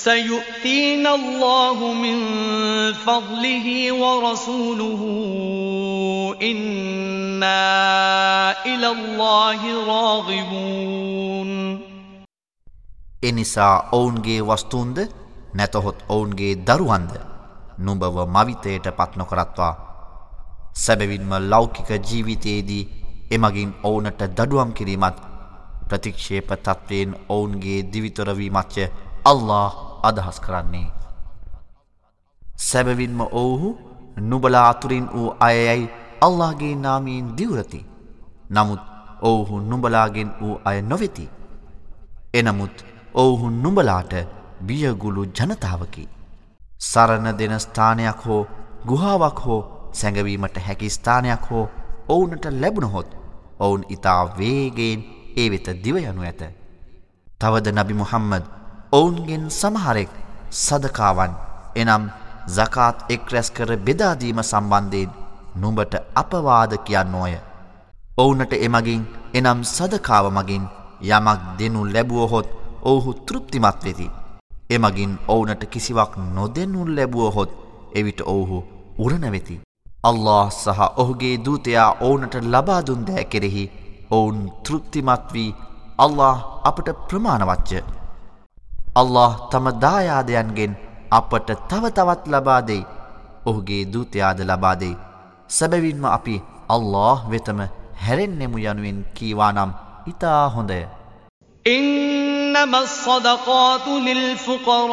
سيؤتينا الله من فضله ورسوله إنا إلى الله راغبون එනිසා ඔවුන්ගේ වස්තුන්ද නැතහොත් ඔවුන්ගේ දරුවන්ද නුඹව මවිතයට පත්නොකරත්වා සැබවින්ම ලෞකික ජීවිතයේදී එමගින් ඔවුනට දඩුවම් කිරීමත් ප්‍රතික්ෂේප තත්වයෙන් ඔවුන්ගේ දිවිතොරවීමච්ච අල්له අදහස් කරන්නේ. සැබවින්ම ඔවුහු නුබලා අතුරින් වූ අයයයි අල්لهගේ නාමීන් දිවරති. නමුත් ඔවුහු නුඹලාගෙන් වූ අය නොවෙති. එනමුත් ඔවුහු නුඹලාට බියගුළු ජනතාවකි. සරණ දෙන ස්ථානයක් හෝ ගුහාවක් හෝ සැඟවීමට හැකි ස්ථානයක් හෝ ඔවුනට ලැබුණහොත් ඔවුන් ඉතා වේගෙන් ඒ වෙත දිවයනු ඇත. තවද නබි මුහම්මද ඔවුන්ගෙන් සමහරෙක් සදකාවන් එනම් සකාත් එක් රැස් කර බෙදාදීම සම්බන්ධයෙන් නුඹට අපවාද කියන්නෝය. ඔවුනට එමගින් එනම් සදකාව මගින් යමක් දෙනු ලැබුවහොත් ඔවුහු තෘප්තිමත් වෙති. එමගින් ඔවුනට කිසිවක් නොදෙනු ලැබුවහොත් එවිට ඔවුහු උරණවෙති. අල්له සහ ඔහුගේ දූතයා ඕවුනට ලබාදුන් දෑ කෙරෙහි ඔවුන් තෘප්තිමත් වී අල්له අපට ප්‍රමාණවච්ච. අල්له තම දායාදයන්ගෙන් අපට තවතවත් ලබාදෙයි ඔහුගේ දූතයාද ලබාදෙයි සැබැවින්ම අපි අල්له වෙතම හැරෙන්නෙමු යනුවෙන් කීවානම් ඉතා හොඳය. إنما الصدقات للفقراء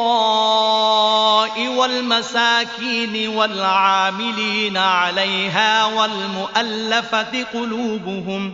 والمساكين والعاملين عليها والمؤلفة قلوبهم ۖ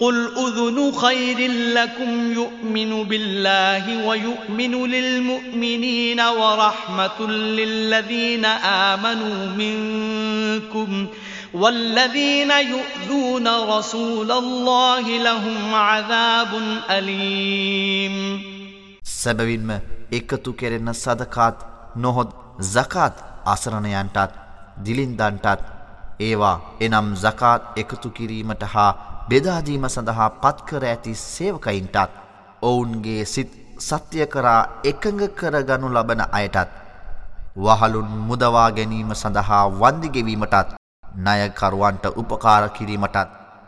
قل أذن خير لكم يؤمن بالله ويؤمن للمؤمنين ورحمة للذين آمنوا منكم والذين يؤذون رسول الله لهم عذاب أليم سببين එකතු කෙරෙන සදකාත් නොහොත් සකාත් අසරණයන්ටත් දිලින්දන්ටත් ඒවා එනම් සකාත් එකතු කිරීමට හා බෙදාදීම සඳහා පත්කර ඇති සේවකයින්ටත් ඔවුන්ගේ සිත් සත්‍යය කරා එකඟ කරගනු ලබන අයටත් වහලුන් මුදවා ගැනීම සඳහා වන්දිගෙවීමටත් නයකරුවන්ට උපකාර කිරීමටත්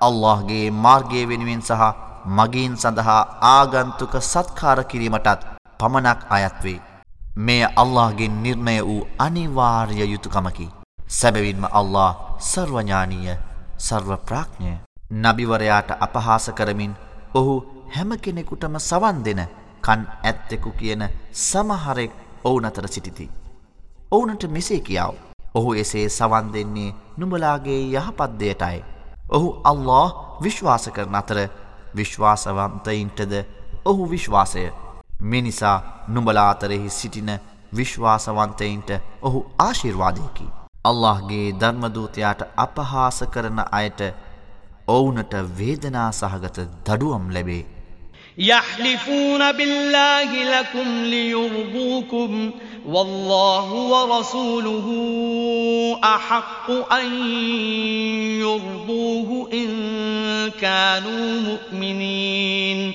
අල්لهගේ මාර්ගය වෙනුවෙන් සහ මගින් සඳහා ආගන්තුක සත්කාර කිරීමටත් පමණක් අයත්වේ මේ අල්لهගේ නිර්ණය වූ අනිවාර්ය යුතුකමකි. සැබවින්ම අල්له සර්වඥානීය සර්ව ප්‍රාඥය නබිවරයාට අපහාස කරමින් ඔහු හැම කෙනෙකුටම සවන් දෙන කන් ඇත්තෙකු කියන සමහරෙක් ඔවුන අතර සිටිති. ඔවුනට මෙසේ කියාව. ඔහු එසේ සවන් දෙන්නේ නුඹලාගේ යහපත්දයටයි. ඔහු අල්له විශ්වාස කරන අතර විශ්වාසවන්තයින්ටද ඔහු විශ්වාසය. මිනිසා නුඹලාතරෙහි සිටින විශ්වාසවන්තයින්ට ඔහු ආශිර්වාදයකි. අල්لهගේ ධර්මදූතයාට අපහාස කරන අයට ඔවුනට වේදනා සහගත දඩුවම් ලැබේ. يحلفون بالله لكم ليرضوكم والله ورسوله أحق أن يرضوه إن كانوا مؤمنين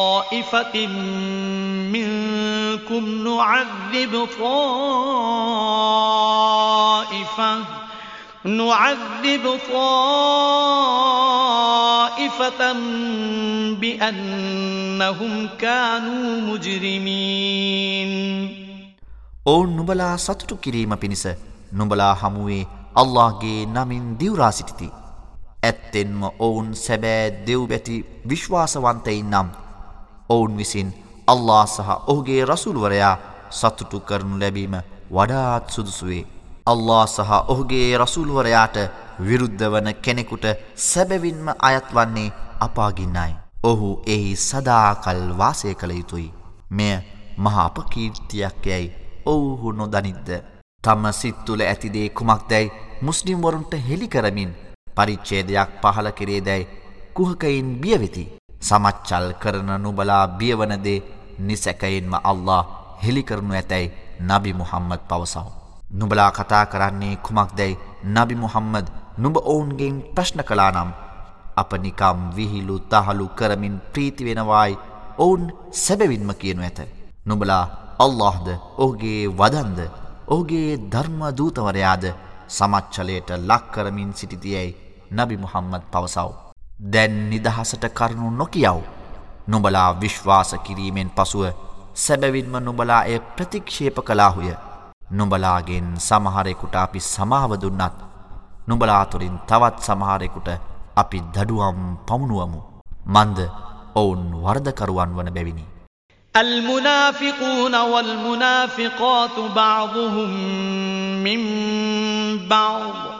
طَائِفَةٍ مِّنكُمْ نُعَذِّبْ طَائِفَةً نُعَذِّبْ طَائِفَةً بِأَنَّهُمْ كَانُوا مُجْرِمِينَ ඔවුන් නුඹලා සතුටු කිරීම පිණිස නුඹලා හමුවේ අල්لهගේ නමින් දිවරා සිටිති. ඇත්තෙන්ම ඔවුන් සැබෑ දෙව් බැති විශ්වාසවන්තයින් නම් ඔවුන් විසින් අල්ලා සහ ඔහුගේ රසුල්වරයා සතුටු කරනු ලැබීම වඩාත් සුදුසුවේ. අල්ලා සහ ඔහුගේ රසුල්වරයාට විරුද්ධ වන කෙනෙකුට සැබවින්ම අයත් වන්නේ අපාගින්නයි. ඔහු එහි සදාකල් වාසය කළ යුතුයි. මෙය මහා අපකීර්තියක් යැයි ඔවුහු නොදනිද්ද. තම සිත් තුළ ඇතිදේ කුමක් දැයි මුස්ලිම්වරුන්ට හෙළි කරමින් පරිච්ඡේදයක් පහල කරේ දැයි කුහකයින් බියවෙති. සමච්චල් කරන නුබලා බියවනදේ නිසැකයින්ම අල්له හෙළිකරනු ඇතැයි නබි මුහම්මද පවසව. නුබලා කතා කරන්නේ කුමක් දැයි නබි මුහම්මද නුබ ඔවුන්ගෙන් ප්‍රශ්න කලානම් අප නිකම් විහිලු තහලු කරමින් ප්‍රීතිවෙනවායි ඔවුන් සැබවින්ම කියනු ඇත. නුබලා අල්لهද ඕගේ වදන්ද ඕගේ ධර්ම දූතවරයාද සමච්චලයට ලක්කරමින් සිටිතියැයි නබි මුහම්මද පවසව. දැන් නිදහසට කරුණු නොකියව්. නොබලා විශ්වාස කිරීමෙන් පසුව සැබැවින්ම නොබලා එය ප්‍රතික්ෂේප කලාහුය. නොබලාගෙන් සමහරෙකුට අපි සමාවදුන්නත් නොබලාතුරින් තවත් සමහරෙකුට අපි දඩුවම් පමුණුවමු. මන්ද ඔවුන් වර්ධකරුවන් වන බැවිනි. المنافقون والمنافقات بعضهم من بعض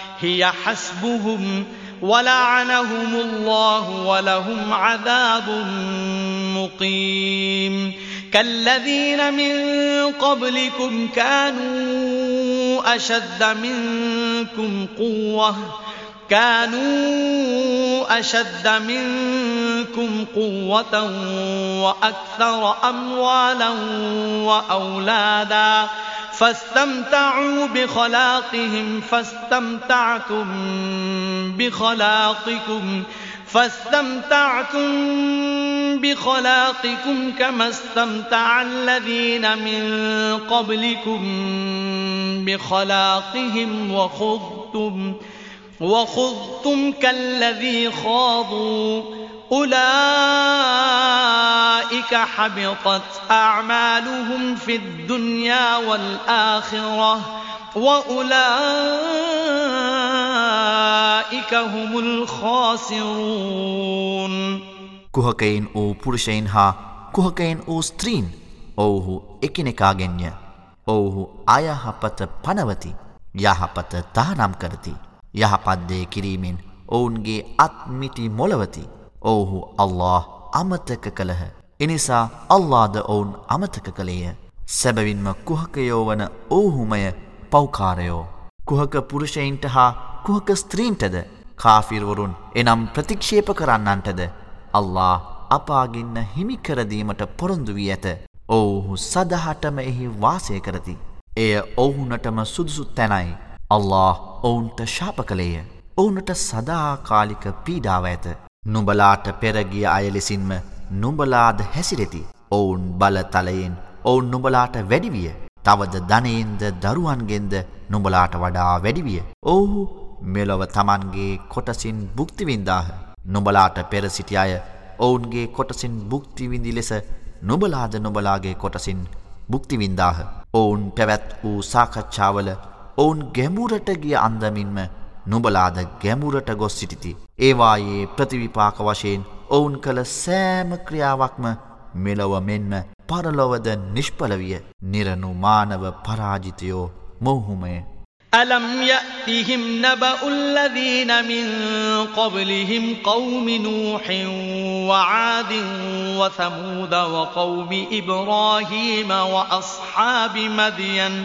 هي حسبهم ولعنهم الله ولهم عذاب مقيم. كالذين من قبلكم كانوا أشد منكم قوة كانوا أشد منكم قوة وأكثر أموالا وأولادا فاستمتعوا بخلاقهم فاستمتعتم بخلاقكم فاستمتعتم بخلاقكم كما استمتع الذين من قبلكم بخلاقهم وخضتم. وخذتم كالذي خاضوا أولئك حبطت أعمالهم في الدنيا والآخرة وأولئك هم الخاسرون කුහකයින් වූ පුරුෂයින් හා කුහකයින් වූ ස්ත්‍රීන් ඔවුහු එකිනෙකාගෙන්ය ඔවුහු අයහපත පනවති යහපත තහනම් කරති යහපත්දේ කිරීමෙන් ඔවුන්ගේ අත්මිටි මොලවති ඔවුහු අල්له අමතක කළහ. එනිසා අල්ලාද ඔවුන් අමතක කළේය. සැබවින්ම කුහකයෝ වන ඔවුහුමය පෞකාරයෝ. කුහක පුරුෂයින්ට හා කුහක ස්ත්‍රීන්ටද කාෆිර්වරුන් එනම් ප්‍රතික්ෂේප කරන්නන්ටද. අල්ලා අපාගින්න හිමිකරදීමට පොරොන්දු වී ඇත. ඔවුහු සදහටම එහි වාසය කරති. එය ඔවුහුනටම සුදුසුත් තැනයි. අල්له ඔවුන්ට ශාප කළේය. ඔවුනට සදාකාලික පීඩාව ඇත. නුබලාට පෙරගිය අයලෙසින්ම නුබලාද හැසිරෙති. ඔවුන් බලතලයෙන් ඔවුන් නුබලාට වැඩිවිය. තවද ධනයෙන්ද දරුවන්ගෙන්ද නුබලාට වඩා වැඩිවිය. ඔවුහු මෙලොව තමන්ගේ කොටසින් බුක්තිවින්දාහ. නුබලාට පෙර සිටි අය ඔවුන්ගේ කොටසින් බුක්තිවිඳි ලෙස නුබලාද නුබලාගේ කොටසින් බුක්තිවින්දාහ. ඔවුන් පැවැත් වූ සාකච්ඡාවල ඔවුන් ගැඹුරට ගිය අන්දමින්ම නුබලාද ගැඹුරට ගොස් සිටිති. ඒවායේ ප්‍රතිවිපාක වශයෙන් ඔවුන් කළ සෑම ක්‍රියාවක්ම මෙලොව මෙන්ම පරලොවද නිෂ්පලවිය නිරනු මානව පරාජිතයෝ මොහුමය. ألم يأتهم نبأ الذين من قبلهم قوم نوح وعاد وثمود وقوم إبراهيم وأصحاب مدين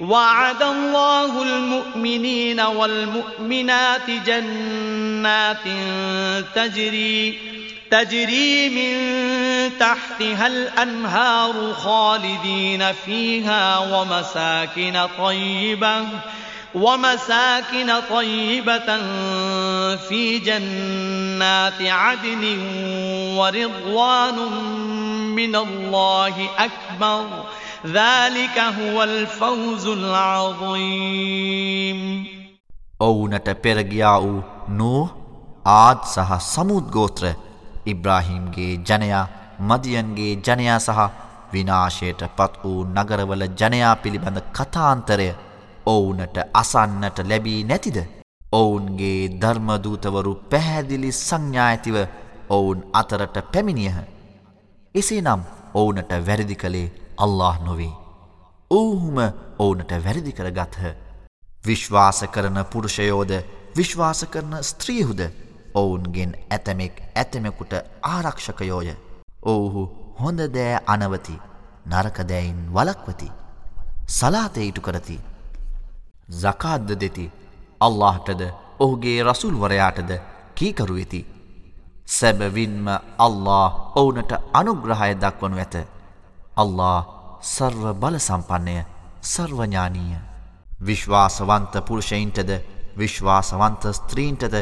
وعد الله المؤمنين والمؤمنات جنات تجري تجري من تحتها الأنهار خالدين فيها ومساكن طيبة ومساكن طيبة في جنات عدن ورضوان من الله أكبر. ذلك هو الفوز العظيم ඔවුනට පෙරගියා වූ නූ ආද් සහ සමුද් ගෝත්‍ර ඉබ්‍රාහිම්ගේ ජනයා මදියන්ගේ ජනයා සහ විනාශයට පත් වූ නගරවල ජනයා පිළිබඳ කතාන්තරය ඔවුනට අසන්නට ලැබී නැතිද ඔවුන්ගේ ධර්මදූතවරු පැහැදිලි සංඥා ඇතිව ඔවුන් අතරට පැමිණියහ එසේ නම් ඔවුනට වැරදි කළේ අල්له නොවේ. ඔවුහුම ඕනට වැරදි කරගත්හ. විශ්වාස කරන පුරුෂයෝද විශ්වාස කරන ස්ත්‍රීහුද ඔවුන්ගෙන් ඇතමෙක් ඇතමෙකුට ආරක්ෂකයෝය. ඔවුහු හොඳ දෑ අනවති නරකදැයින් වලක්වති. සලාතේඉටු කරති. සකාද්ද දෙති අල්لهටද ඔහුගේ රසුල්වරයාටද කීකරු වෙති. සැබවින්ම අල්له ඔවුනට අනුග්‍රහය දක්වනු ඇත. අල්ලා සර්ව බල සම්පන්නය සර්වඥානීය විශ්වාසවන්ත පුරුෂයින්ටද විශ්වාසවන්ත ස්ත්‍රීන්ටද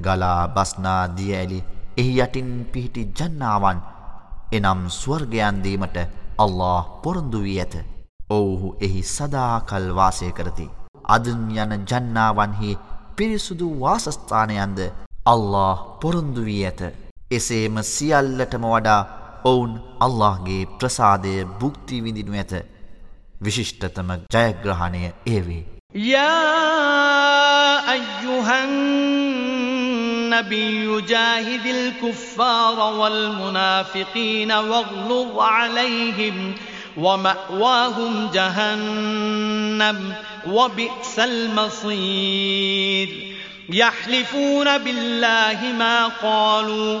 ගලා බස්නා දිය ඇලි එහි යටින් පිහිටි ජන්නාවන් එනම් ස්වර්ගයන් දීමට අල්ලා පොරොන්දු වී ඇත. ඔව්හු එහි සදාකල් වාසය කරති. අදුන් යන ජන්නාවන්හි පිරිසුදු වාසස්ථානයන්ද අල්ලා පොරොන්දු වී ඇත. එසේම සියල්ලටම වඩා ඔවුන් අල්لهගේ ප්‍රසාදය බුක්ති විඳිනු ඇත විශිෂ්ටතම ජයග්‍රහණය ඒවේ. يا أيها النبي جاهد الكفار والمنافقين واغلظ عليهم ومأواهم جهنم وبئس المصير يحلفون بالله ما قالوا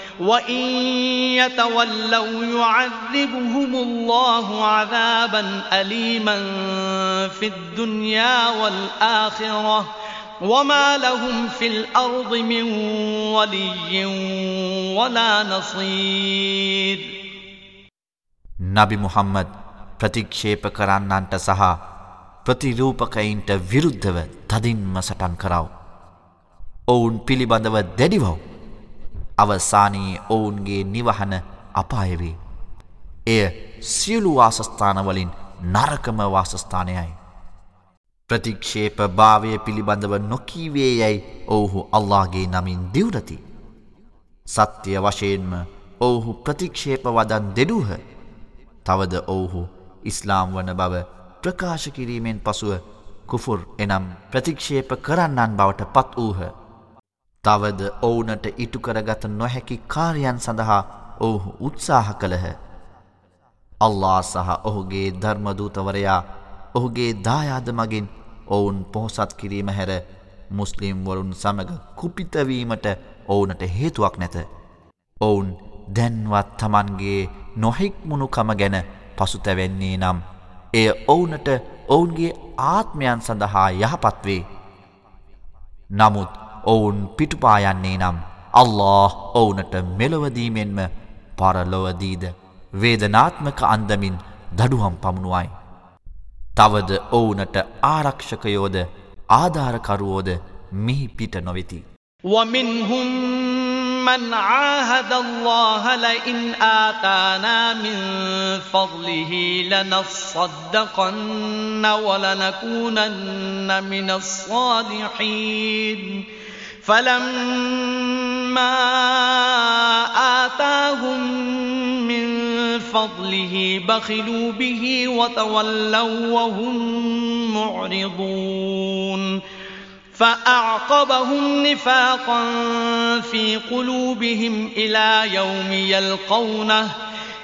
وإن يتولوا يعذبهم الله عذابا أليما في الدنيا والآخرة وما لهم في الأرض من ولي ولا نصير නබි මුහම්මද් ප්‍රතික්ෂේප කරන්නන්ට සහ ප්‍රතිරූපකයින්ට විරුද්ධව තදින්ම සටන් කරව. ඔවුන් පිළිබඳව දැඩිවව්. අවසානයේ ඔවුන්ගේ නිවහන අපායවේ. එය සියලු වාසස්ථානවලින් නරකම වාසස්ථානයයි. ප්‍රතික්ෂේප භාවය පිළිබඳව නොකීවේ යැයි ඔවුහු අල්ලාගේ නමින් දිවරති. සත්‍යය වශයෙන්ම ඔවුහු ප්‍රතික්ෂේප වදන් දෙඩූහ. තවද ඔවුහු ඉස්ලාම් වන බව ප්‍රකාශ කිරීමෙන් පසුව කුෆුර් එනම් ප්‍රතික්ෂේප කරන්නන් බවට පත් වූහ. තවද ඔවුනට ඉටුකරගත නොහැකි කාර්යන් සඳහා ඔවුහු උත්සාහ කළහ. අල්ලා සහ ඔහුගේ ධර්මදූතවරයා ඔහුගේ දායාද මගින් ඔවුන් පොහොසත් කිරීම හැර මුස්ලිම් වරුන් සමඟ කුපිතවීමට ඔවුනට හේතුවක් නැත. ඔවුන් දැන්වත් තමන්ගේ නොහික්මුණුකම ගැන පසුතැවෙන්නේ නම් එය ඔවුනට ඔවුන්ගේ ආත්මයන් සඳහා යහපත් වේ. නමුත් ඔවුන් පිටුපායන්නේ නම් අල්له ඔවුනට මෙලොවදීමෙන්ම පරලොවදීද වේදනාත්මක අන්දමින් දඩුහම් පමුණුවයි. තවද ඔවුනට ආරක්ෂකයෝද ආධාරකරුවෝද මෙහි පිට නොවෙති. ومنهم من عاهد الله لئن آتانا من فضله لنصدقن ولنكونن من الصالحين فلما آتاهم من فضله بخلوا به وتولوا وهم معرضون. فأعقبهم نفاقا في قلوبهم إلى يوم يلقونه.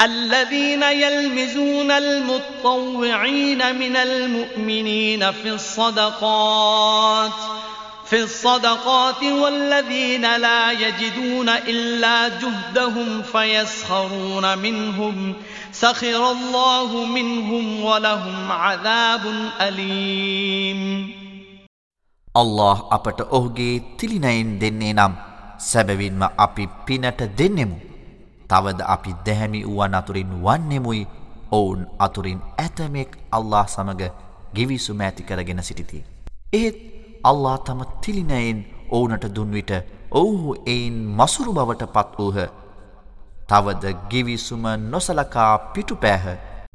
الذين يلمزون المطوعين من المؤمنين في الصدقات في الصدقات والذين لا يجدون إلا جهدهم فيسخرون منهم سخر الله منهم ولهم عذاب أليم الله අපට ඔහුගේ තිලිනයින් දෙන්නේ නම් සැබවින්ම අපි පිනට දෙන්නෙමු තවද අපි දැහැමි වුවන් අතුරින් වන්නෙමුයි ඔවුන් අතුරින් ඇතමෙක් අල්له සමඟ ගිවිසු මෑති කරගෙන සිටිති. ඒත් අල්له තම තිලිනයෙන් ඕනට දුන්විට ඔවුහු එයින් මසුරු බවට පත් වූහ. තවද ගිවිසුම නොසලකා පිටු පෑහ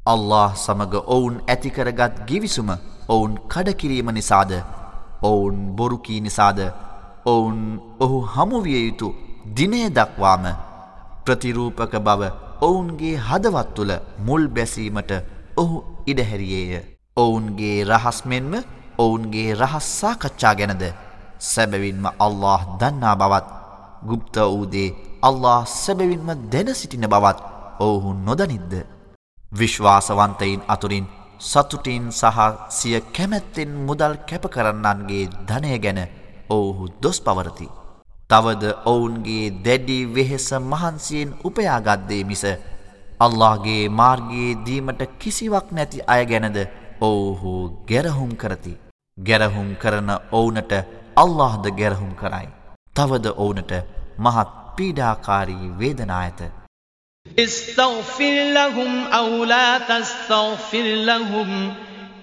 අල්له සමඟ ඔවුන් ඇතිකරගත් ගිවිසුම ඔවුන් කඩකිරීම නිසාද ඔවුන් බොරුකී නිසාද ඔවුන් ඔහු හමුවිය යුතු දිනය දක්වාම ප්‍රතිරූපක බව ඔවුන්ගේ හදවත් තුළ මුල් බැසීමට ඔහු ඉඩහැරියේය. ඔවුන්ගේ රහස් මෙන්ම ඔවුන්ගේ රහස් සාකච්ඡා ගැනද සැබවින්ම අල්له දන්නා බවත් ගුප්ත වූදේ අල්له සැබවින්ම දැන සිටින බවත් ඔවුහු නොදනිද්ද. විශ්වාසවන්තයින් අතුරින් සතුටින් සහ සිය කැමැත්තෙන් මුදල් කැප කරන්නන්ගේ ධනය ගැන ඔවුහු දොස් පවරති. තවද ඔවුන්ගේ දැඩි වෙහෙස මහන්සියෙන් උපයාගත්දේ මිස අල්لهගේ මාර්ගයේ දීමට කිසිවක් නැති අය ගැනද ඔවුහු ගැරහුම් කරති ගැරහුම් කරන ඔවුනට අල්لهද ගැරහුම් කරයි. තවද ඔවුනට මහත් පීඩාකාරී වේදනා ඇත. استغفر لهم أو لا تستغفر لهم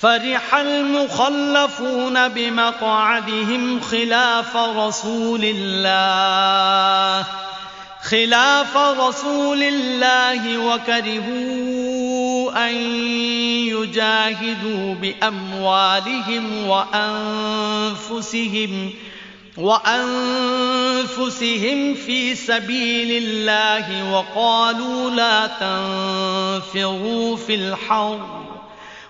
فرح المخلفون بمقعدهم خلاف رسول الله. خلاف رسول الله وكرهوا أن يجاهدوا بأموالهم وأنفسهم وأنفسهم في سبيل الله وقالوا لا تنفروا في الحرب.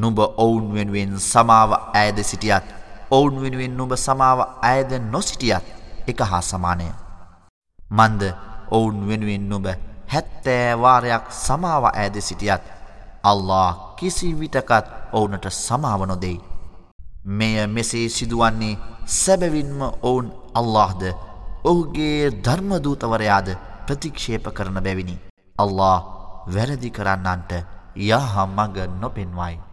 නුඹ ඔවුන් වෙනුවෙන් සමාව ඇයද සිටියත් ඔවුන් වෙනුවෙන් නුඹ සමාව ඇයද නොසිටියත් එක හා සමානය. මන්ද ඔවුන් වෙනුවෙන් නුඹ හැත්තෑවාරයක් සමාව ඇද සිටියත් අල්له කිසිවිටකත් ඔවුනට සමාවනොදෙයි. මෙය මෙසේ සිදුවන්නේ සැබවින්ම ඔවුන් අල්لهද ඔහුගේ ධර්මදූතවරයාද ප්‍රතික්ෂේප කරන බැවිනි. අල්له වැරදි කරන්නන්ට යහ මග නොපෙන්වයි.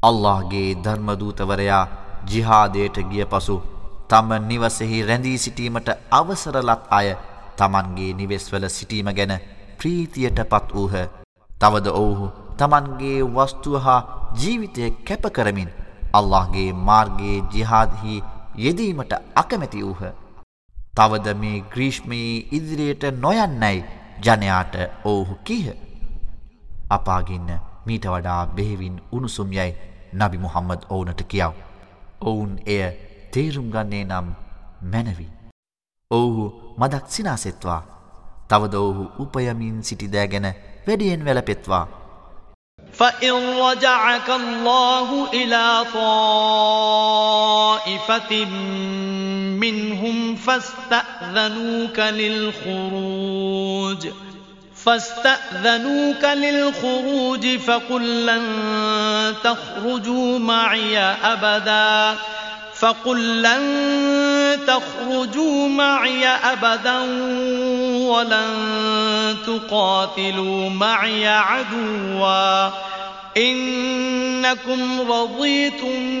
අල්لهගේ ධර්මදූතවරයා ජිහාදයට ගිය පසු තම නිවසෙහි රැඳී සිටීමට අවසරලත් අය තමන්ගේ නිවෙස්වල සිටීම ගැන ප්‍රීතියට පත් වූහ. තවද ඔවුහු තමන්ගේ වස්තුව හා ජීවිතය කැප කරමින් අල්لهගේ මාර්ගයේ ජිහාදහි යෙදීමට අකමැති වූහ. තවද මේ ග්‍රීෂ්මයේ ඉදිරියට නොයන්නැයි ජනයාට ඔවුහු කීහ. අපාගින්න මීට වඩා බෙහෙවින් උණුසුම් යැයි නබි මුහම්මද ඕනට කියාව. ඔවුන් එය තේරුම් ගන්නේ නම් මැනවි. ඔවුහු මදක් සිනාසෙත්වා. තවද ඔවුහු උපයමින් සිටිදෑ ගැන වැඩියෙන් වැලපෙත්වා. فإن رجعك الله إلى طائفة منهم فاستأذنوك للخروج فاستأذنوك للخروج فقل لن تخرجوا معي أبدا. فقل لن تخرجوا معي أبدا ولن تقاتلوا معي عدوا. إنكم رضيتم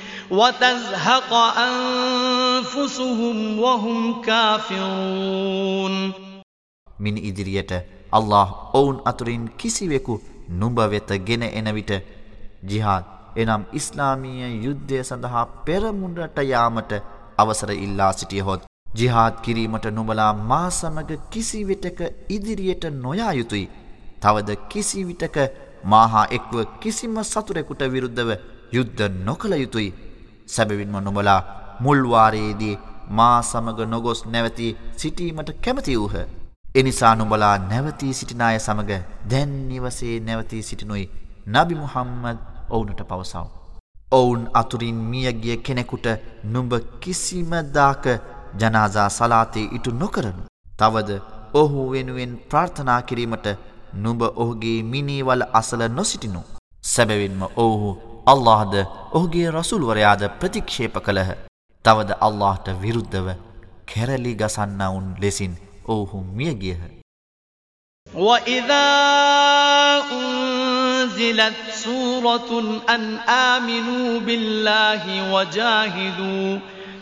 وتزهق أنفسهم وهم كافرون. من ඉදිරියට අල්له ඔවුන් අතුරින් කිසිවෙකු නුඹ වෙත ගෙන එන විට ජිහාද් එනම් ඉස්ලාමීය යුද්ධය සඳහා පෙරමුණට යාමට අවසර ඉල්ලා සිටියහොත් ජිහාත් කිරීමට නොබලා මා සමග කිසිවිටක ඉදිරියට නොයා යුතුයි. තවද කිසිවිටක මාහා එක්ව කිසිම සතුරෙකුට විරුද්ධව යුද්ධ නොකළ යුතුයි. සැබවින්ම නොබලා මුල්වාරයේදී මා සමග නොගොස් නැවති සිටීමට කැමති වූහ. එනිසා නුබලා නැවතී සිටිනාය සමග දැන් නිවසේ නැවතී සිටිනුයි නබි මුහම්මද ඔවුනට පවසව. ඔවුන් අතුරින් මියගිය කෙනෙකුට නුඹ කිසිමදාක ජනාසා සලාතේ ඉටු නොකරනු. තවද ඔහු වෙනුවෙන් ප්‍රාර්ථනා කිරීමට නුඹ ඔහුගේ මිනීවල අසල නොසිටිනු. සැබවින්ම ඔවුහු අල්لهද ඔහුගේ රසුල්වරයාද ප්‍රතික්ෂේප කළහ. තවද අල්لهට විරුද්ධව කැරලි ගසන්නවුන් ලෙසින් ඔවුහු මියගියහ وَإِذَا أُنْزِلَتْ سُورَةٌ أَنْ آمِنُوا بِاللَّهِ وَجَاهِدُوا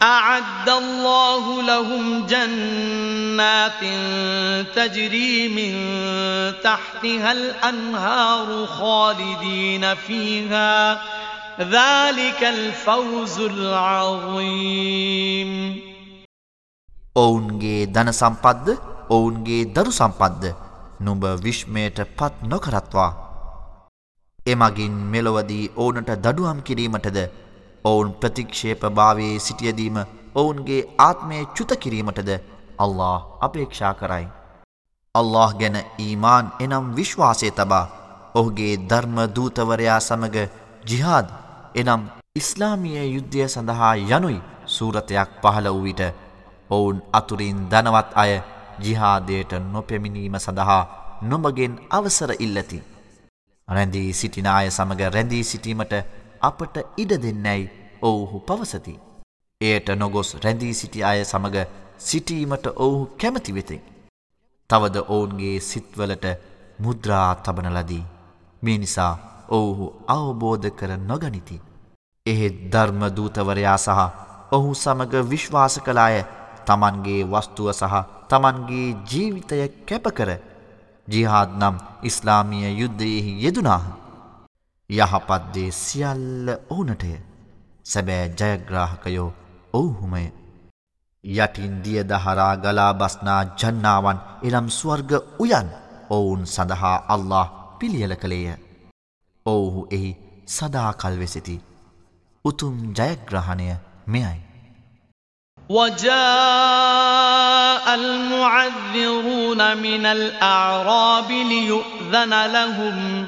أعد الله لهم جنات تجري من تحتها الأنهار خالدين فيها ذلك الفوز العظيم ඔවුන්ගේ ධන සම්පත්ද ඔවුන්ගේ දරු සම්පත්ද නුඹ විශ්මයට පත් නොකරත්වා. එමගින් මෙලොවදී ඕනට දඩුවම් කිරීමටද ඔවුන් ප්‍රතික්ෂේප භාවයේ සිටියදීම ඔවුන්ගේ ආත්මය චුතකිරීමටද අල්له අපේක්ෂා කරයි. අල්له ගැන ඊමාන් එනම් විශ්වාසය තබා ඔහුගේ ධර්ම දූතවරයා සමග ජිහාද එනම් ඉස්ලාමිය යුද්ධය සඳහා යනුයි සූරතයක් පහළ වූ විට ඔවුන් අතුරින් දනවත් අය ජිහාදයට නොපැමිණීම සඳහා නොමගෙන් අවසර ඉල්ලති. රැඳී සිටිනාය සමඟ රැඳී සිටීමට අපට ඉඩ දෙන්නැයි ඔවුහු පවසති. එයට නොගොස් රැඳී සිටි අය සමඟ සිටීමට ඔවුහු කැමති වෙතෙක්. තවද ඔවුන්ගේ සිත්වලට මුද්‍රා තබන ලදී. මේ නිසා ඔවුහු අවබෝධ කර නොගනිති. එහෙත් ධර්මදූතවරයා සහ ඔහු සමග විශ්වාස කලාය තමන්ගේ වස්තුව සහ තමන්ගේ ජීවිතය කැපකර ජිහාද නම් ඉස්ලාමිය යුද්ධයෙහි යෙදුනාහ. යහපත් දේ සියල්ල ඔවුනටය. සැබෑ ජයග්‍රාහකයෝ ඔව්හුමය. යටින් දිය දහරා ගලා බස්නා ජන්නාවන් එනම් ස්වර්ග උයන් ඔවුන් සඳහා අල්له පිළියල කළේය. ඔවුහු එහි සදාකල් වෙසිති. උතුම් ජයග්‍රහණය මෙයයි. وجاء المعذرون من الأعراب ليؤذن لهم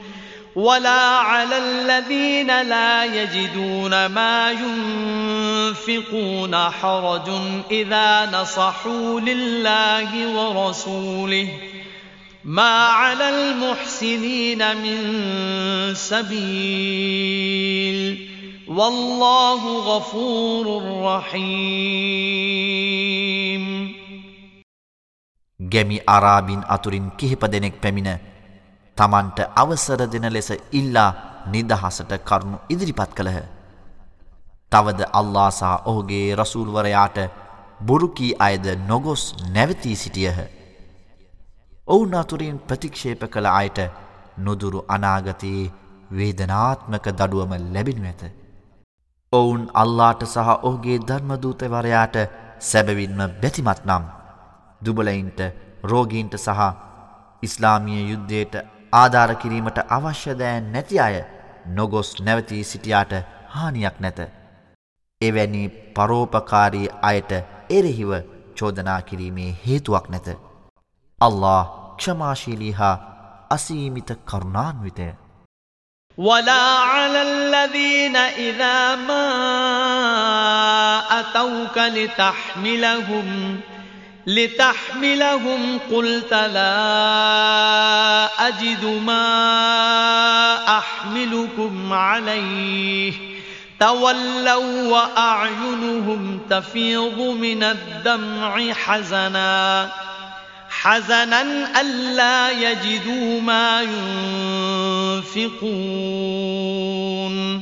ولا على الذين لا يجدون ما ينفقون حرج إذا نصحوا لله ورسوله ما على المحسنين من سبيل والله غفور رحيم ගැමි අරාබින් අතුරින් කිහිප දෙනෙක් පැමිණ තමන්ට අවසර දෙන ලෙස ඉල්ලා නිදහසට කරුණු ඉදිරිපත් කළහ. තවද අල්ලා සහ ඔහුගේ රසූල්වරයාට බොරුකී අයද නොගොස් නැවතී සිටියහ. ඔවුන් අතුරින් ප්‍රතික්ෂේප කළ අයට නොදුරු අනාගතයේ වේදනාත්මක දඩුවම ලැබෙනු ඇත. ඔවුන් අල්ලාට සහ ඔහුගේ ධර්මදූතවරයාට සැබවින්ම බැතිමත් නම් දුබලයින්ට රෝගීන්ට සහ ඉස්ලාමිය යුද්ධයට ආධාර කිරීමට අවශ්‍ය දෑ නැති අය නොගොස් නැවතී සිටියාට හානියක් නැත. එවැනි පරෝපකාරී අයට එරෙහිව චෝදනා කිරීමේ හේතුවක් නැත. අල්له ක්ෂමාශීලී හා අසීමිත කරුණාන්විතය. ولا على الذين إذا ما أتوك لتحملهم لتحملهم قلت لا أجد ما أحملكم عليه. تولوا وأعينهم تفيض من الدمع حزناً. حزنا ألا يجدوا ما ينفقون.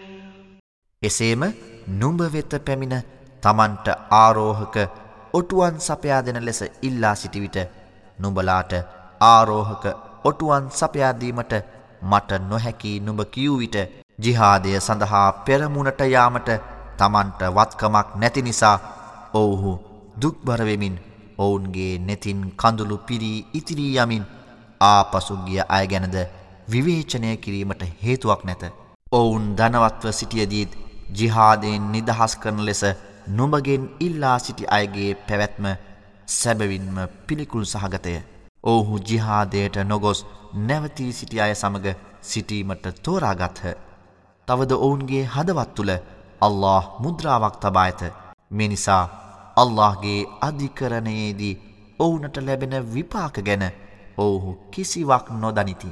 එසේම නුඹ වෙත පැමිණ තමන්ට ආරෝහක ඔටුවන් සපයා දෙන ලෙස ඉල්ලා සිටි විට නුඹලාට ආරෝහක ඔටුවන් සපයා දීමට මට නොහැකි නුඹ කියූ විට ජිහාදය සඳහා පෙරමුණට යාමට තමන්ට වත්කමක් නැති නිසා ඔවුහු දුක්බරවෙමින් ඔවුන්ගේ නෙතින් කඳුළු පිරී ඉතිරී යමින් ආපසුගිය අය ගැනද විවේචනය කිරීමට හේතුවක් නැත. ඔවුන් ධනවත්ව සිටියදීත් ජිහාදයෙන් නිදහස් කරන ලෙස නොමගෙන් ඉල්ලා සිටි අයගේ පැවැත්ම සැබවින්ම පිළිකුල් සහගතය. ඔහු ජිහාදයට නොගොස් නැවතී සිටි අය සමඟ සිටීමට තෝරාගත්හ. තවද ඔවුන්ගේ හදවත් තුළ අල්له මුද්‍රාවක් තබා ඇත. මිනිසා අල්لهගේ අධිකරණයේදී ඔවුනට ලැබෙන විපාක ගැන ඔවුහු කිසිවක් නොදනිති.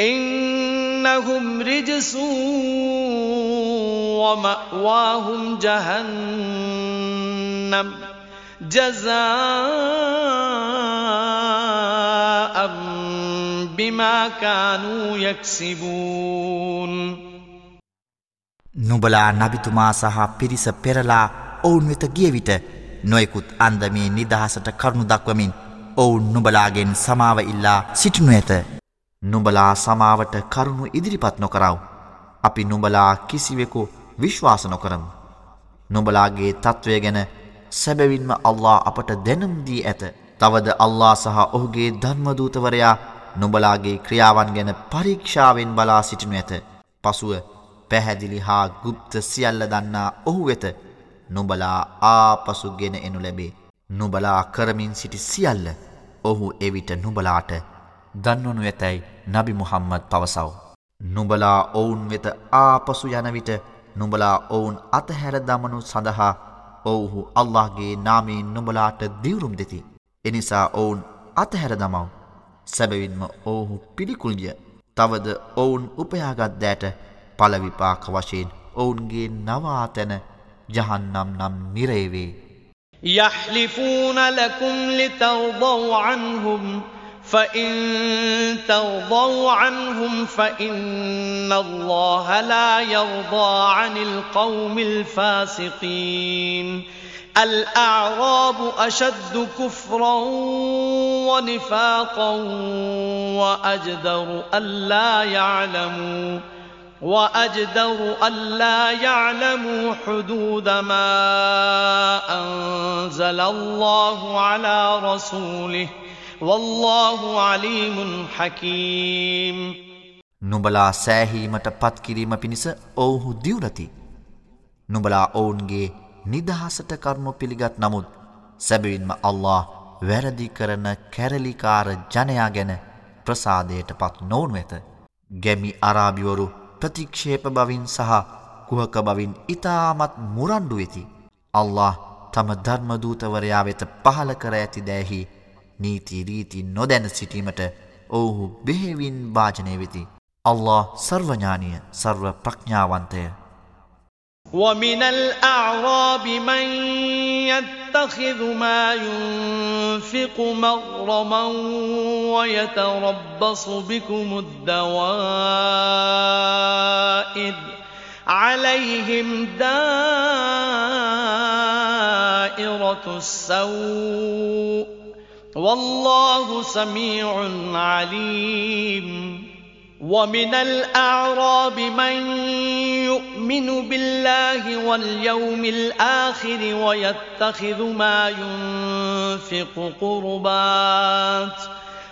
إنهم رجس ومأواهم جهنم جزاء بما كانوا يكسبون නුබලා නබිතුමා සහ පිරිස පෙරලා ඔවුන් වෙත ගිය විට නොයෙකුත් අන්දමේ නිදහසට කරුණු දක්වමින් ඔවුන් නුබලාගෙන් සමාව ඉල්ලා සිටිනු ඇත. නුබලා සමාවට කරුණු ඉදිරිපත් නොකරව. අපි නුබලා කිසිවෙකු විශ්වාස නොකරමු. නුබලාගේ තත්ත්වය ගැන සැබැවින්ම අල්له අපට දැනම් දී ඇත. තවද අල්ලා සහ ඔහුගේ ධර්මදූතවරයා නුබලාගේ ක්‍රියාවන් ගැන පරීක්ෂාවෙන් බලා සිටිනු ඇත. පසුව පැහැදිලි හා ගුප්ත සියල්ල දන්නා ඔහු වෙත නුබලා ආපසු ගෙන එනු ලැබේ. නුබලා කරමින් සිටි සියල්ල ඔහු එවිට නුබලාට දන්වනු ඇතැයි නබි මුහම්මද පවසව. නුබලා ඔවුන් වෙත ආපසු යනවිට නුබලා ඔවුන් අතහැර දමනු සඳහා ඔවුහු අල්لهගේ නාමීෙන් නුබලාට දිවරුම් දෙති. එනිසා ඔවුන් අතහැර දමව. සැබවින්ම ඔවුහු පිළිකුල්ිය තවද ඔවුන් උපයාගත් දෑට පලවිපාක වශයෙන් ඔවුන්ගේ නවාතැන ජහන්නම් නම් නිරේවේ. يحلفون لكم لترضوا عنهم فإن ترضوا عنهم فإن الله لا يرضى عن القوم الفاسقين الأعراب أشد كفرا ونفاقا وأجدر ألا يعلموا وأجدر ألا يعلموا حدود ما أنزل الله على رسوله والله عليم حكيم නුඹලා සෑහීමට පත්කිරීම පිණිස ඔවුහු දියුරති. නුඹලා ඔවුන්ගේ නිදහසට කරුණු පිළිගත් නමුත් සැබවින්ම අල්له වැරදි කරන කැරලිකාර ජනයා ගැන ප්‍රසාදයට පත් නොවනු ඇත. ගැමි අරාබිවරු ප්‍රතික්ෂේප බවින් සහ කුහක බවින් ඉතාමත් මුරණ්ඩු වෙති. අල්له තම ධර්මදූතවරයා වෙත පහල කර ඇති දෑහි නීතිරීති නොදැන සිටීමට ඔවුහු බෙහෙවින් භාජනය වෙති. අල්له සර්වඥානය සර්ව ප්‍රඥාවන්තය. ومن الأعراب من يتخذ ما ينفق مغرما ويتربص بكم الدوائر عليهم دائرة السوء والله سميع عليم. ومن الأعراب من يؤمن بالله واليوم الآخر ويتخذ ما ينفق قربات.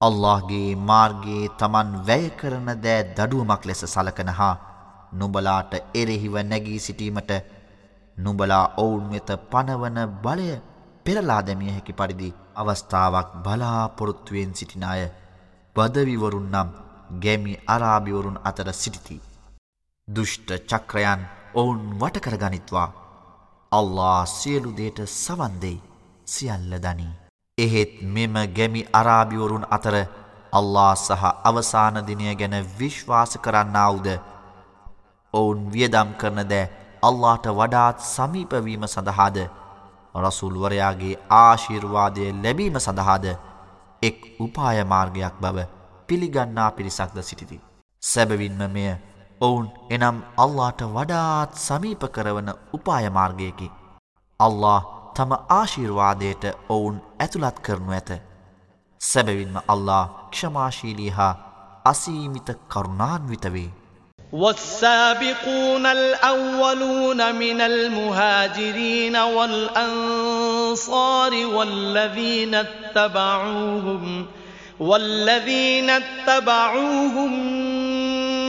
අල්لهගේ මාර්ගයේ තමන් වැය කරන දෑ දඩුවමක් ලෙස සලකන හා නුබලාට එරෙහිව නැගී සිටීමට නුබලා ඔවුන් වෙත පනවන බලය පෙරලාදමිය හැකි පරිදි අවස්ථාවක් බලාපොරොත්තුවෙන් සිටින අය බදවිවරුන් නම් ගැමි අරාභිවරුන් අතර සිටිති. දුෂ්ට චක්‍රයන් ඔවුන් වටකරගනිත්වා. අල්له සියලුදේට සවන්දෙයි සියල්ල දනී. එහෙත් මෙම ගැමි අරාබිවරුන් අතර අල්ලා සහ අවසාන දිනය ගැන විශ්වාස කරන්නාවුද ඔවුන් වියදම් කරන දෑ අල්ලාට වඩාත් සමීපවීම සඳහාද රසුල්වරයාගේ ආශිර්වාදය ලැබීම සඳහාද එක් උපායමාර්ගයක් බව පිළිගන්නා පිරිසක්ද සිටිති. සැබවින්ම මෙය ඔවුන් එනම් අල්ලාට වඩාත් සමීප කරවන උපායමාර්ගයකි. අල්له තම ආශිර්වාදයට ඔවුන් ඇතුළත් කරනු ඇත. සැබවින්ම අල්ලා ක්ෂමාශීලී හා අසීමිත කරුණාන්විතවේ. والسابقون الأولون من المهاجرين والأنصار والذين اتبعوهم والذين اتبعوهم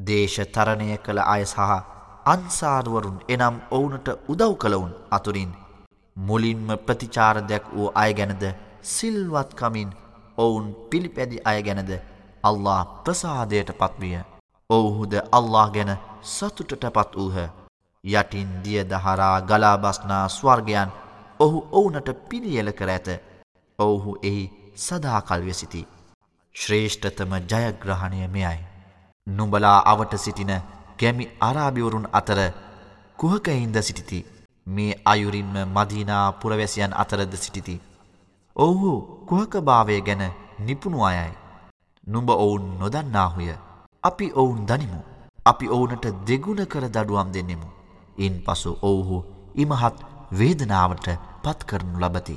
දේශ තරණය කළ අය සහ අන්සාරුවරුන් එනම් ඔවුනට උදව් කළවුන් අතුරින්. මුලින්ම ප්‍රතිචාරදයක් වූ අය ගැනද සිල්වත්කමින් ඔවුන් පිළිපැදි අය ගැනද අල්له ප්‍රසාදයට පත්විය. ඔවුහුද අල්له ගැන සතුටට පත් වූහ. යටින් දිය දහරා ගලාබස්නා ස්වර්ගයන් ඔහු ඔවුනට පිළියල කර ඇත. ඔවුහු එහි සදාකල්වෙසිති ශ්‍රේෂ්ඨතම ජයග්‍රහණය මෙයයි. නුඹලා අවට සිටින ගැමි අරාබිවරුන් අතර කුහකයින්ද සිටිති. මේ අයුරින්ම මදීනා පුරවැසියන් අතරද සිටිති. ඔවුහු කුහකභාවය ගැන නිපුණු අයයි. නුඹ ඔවුන් නොදන්නාහුය. අපි ඔවුන් දනිමු. අපි ඔවුනට දෙගුණ කර දඩුවම් දෙන්නෙමු. ඉන් පසු ඔවුහු ඉමහත් වේදනාවට පත් කරනු ලබති.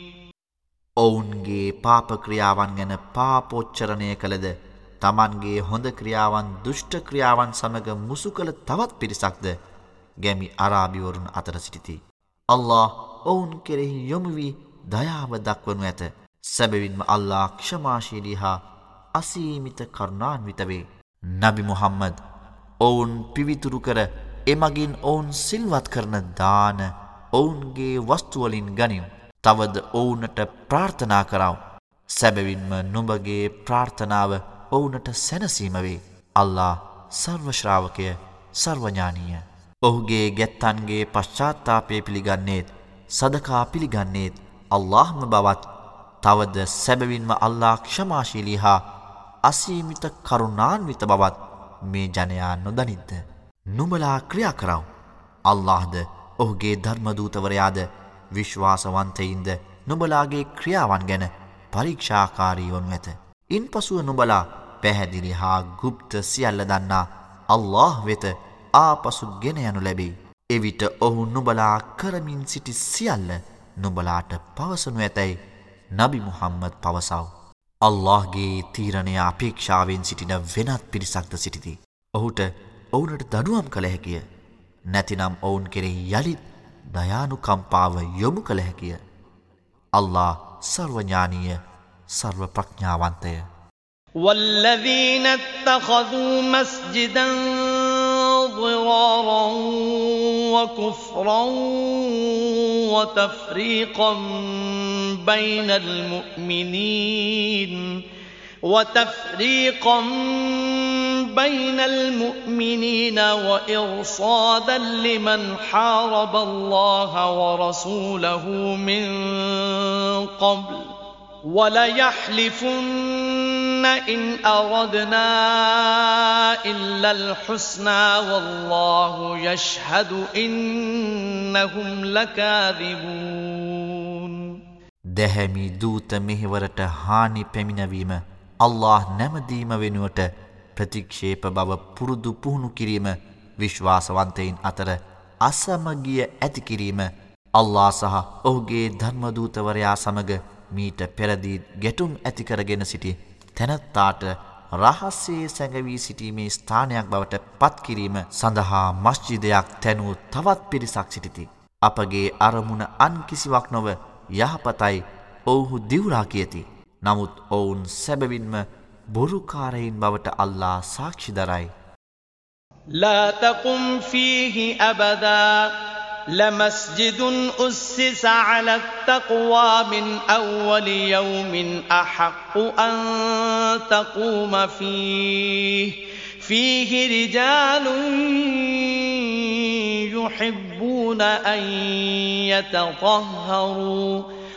ඔවුන්ගේ පාපක්‍රියාවන් ගැන පාපෝච්චරණය කළද තමන්ගේ හොඳ ක්‍රියාවන් දුෘෂ්ට ක්‍රියාවන් සමඟ මුසු කළ තවත් පිරිසක්ද ගැමි අරාබිවරුන් අතර සිටිති. අල්له ඔවුන් කෙරෙහි යොමුවී දයාව දක්වනු ඇත සැබවින්ම අල්ලා ක්ෂමාශීලී හා අසීමිත කරුණාන්විතවේ. නබි මුහම්මද ඔවුන් පිවිතුරු කර එමගින් ඔවුන් සිල්වත් කරන දාන ඔවුන්ගේ වස්තුවලින් ගනිම්. තවද ඔවුනට ප්‍රාර්ථනා කරාව. සැබවින්ම නුඹගේ ප්‍රාර්ථනාව ඔවුනට සැනසීමවේ. අල්ලා සර්වශ්‍රාවකය සර්වඥානීය. ඔහුගේ ගැත්තන්ගේ පශ්චාත්තාපය පිළිගන්නේත් සදකා පිළිගන්නේත් අල්لهම බවත් තවද සැබවින්ම අල්ලා ක්ෂමාශීලී හා අසීමිත කරුණාන්විත බවත් මේ ජනයා නොදනිද්ද. නුමලා ක්‍රියා කරව. අල්لهද ඔහුගේ ධර්මදූතවරයාද විශ්වාසවන්තයින්ද නුබලාගේ ක්‍රියාවන් ගැන පරීක්ෂාකාරීවනු ඇත. ඉන් පසුව නුබලා පැහැදිලි හා ගුප්ත සියල්ල දන්නා අල්له වෙත ආපසු ගෙන යනු ලැබෙයි. එවිට ඔහු නුබලා කරමින් සිටි සියල්ල නුබලාට පවසනු ඇතැයි නබි මුහම්මද පවසව. අල්لهගේ තීරණය අපේක්ෂාවෙන් සිටින වෙනත් පිරිසක්ද සිටිති. ඔහුට ඔවුනට දඩුවම් කළ හැකිය. නැතිනම් ඔවුන් කෙරෙහි යළිත් දයානුකම්පාව යොමු කළ හැකිය. අල්له සර්වඥානීය සර්ව ප්‍රඥාවන්තය. والذين اتخذوا مسجدا ضرارا وكفرا وتفريقا بين المؤمنين وتفريقا بين المؤمنين وإرصادا لمن حارب الله ورسوله من قبل وليحلفن إن أردنا إلا الحسنى والله يشهد إنهم لكاذبون දැහැමි දූත මෙහිවරට හානි පැමිණවීම අල්له නැමදීම වෙනුවට ප්‍රතික්ෂේප බව පුරුදු පුහුණු කිරීම විශ්වාසවන්තයින් අතර අසමගිය ඇතිකිරීම අල්ලා සහ ඔහුගේ ධර්මදූතවරයා සමග මීට පෙරදී ගැටුම් ඇතිකරගෙන සිටි තැනත්තාට රහස්සේ සැඟවී සිටීමේ ස්ථානයක් බවට පත්කිරීම සඳහා මශ්ජිදයක් තැනූ තවත් පිරිසක් සිටිති. අපගේ අරමුණ අන් කිසිවක් නොව යහපතයි ඔවුහු දිවුරා කියති. නමුත් ඔවුන් සැබවින්ම බොරුකාරයින් බවට අල්ලා සාක්ෂි දරයි. لا تقم فيه أبدا لمسجد أسس على التقوى من أول يوم أحق أن تقوم فيه فيه رجال يحبون أن يتطهروا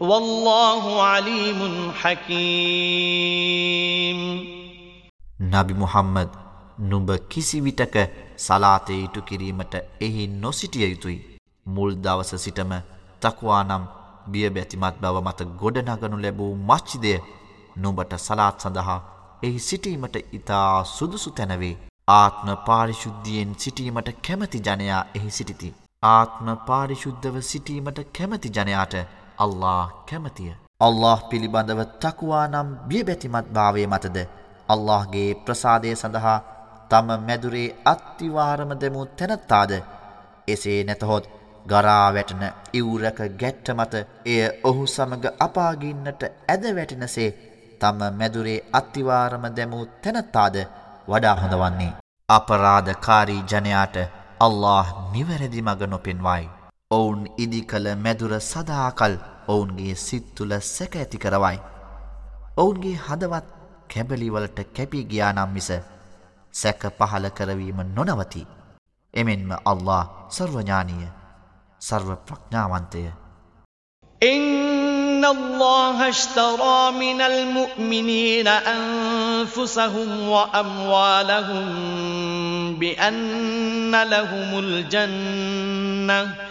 والله عليم حكيم නබි මුහම්මද් නුඹ කිසි විටක සලාතේ ඉටු කිරීමට එහි නොසිටිය යුතුයි. මුල් දවස සිටම තක්වා නම් බියබැතිමත් බව මත ගොඩනගනු ලැබූ මච්චිදය නුඹට සලාත් සඳහා එහි සිටීමට ඉතා සුදුසු තැනවේ. ආත්ම පාරිශුද්ධියෙන් සිටීමට කැමති ජනයා එහි සිටිති. ආත්ම පාරිශුද්ධව සිටීමට කැමති ජනයාට අල්له කැමතිය. අල්له පිළිබඳව තකුවා නම් බියබැතිමත් භාවය මතද අල්لهගේ ප්‍රසාදය සඳහා තම මැදුරේ අත්තිවාරම දෙමු තැනත්තාද එසේ නැතහොත් ගරා වැටන ඉවුරක ගැට්ට මත එය ඔහු සමග අපාගින්නට ඇද වැටෙනසේ තම මැදුරේ අත්තිවාරම දැමූ තැනත්තාද වඩා හොඳවන්නේ. අපරාධකාරී ජනයාට අල්له නිවැරදි මග නොපෙන්වයි. ඔවුන් ඉදි කළ මැදුර සදාකල් ඔවුන්ගේ සිත්තුල සැකඇති කරවයි. ඔවුන්ගේ හදවත් කැබලිවලට කැපී ගියානම් මිස සැක පහල කරවීම නොනවති. එමෙන්ම අල්له සර්වඥානීය සර්ව ප්‍රඥාවන්තය. إن الله اشترى من المؤمنين أنفسهم وأموالهم بأن لهم الجنة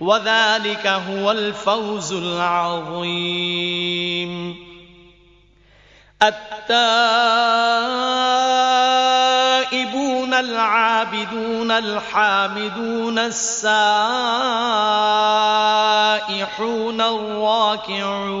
وذلك هو الفوز العظيم. التائبون العابدون الحامدون السائحون الراكعون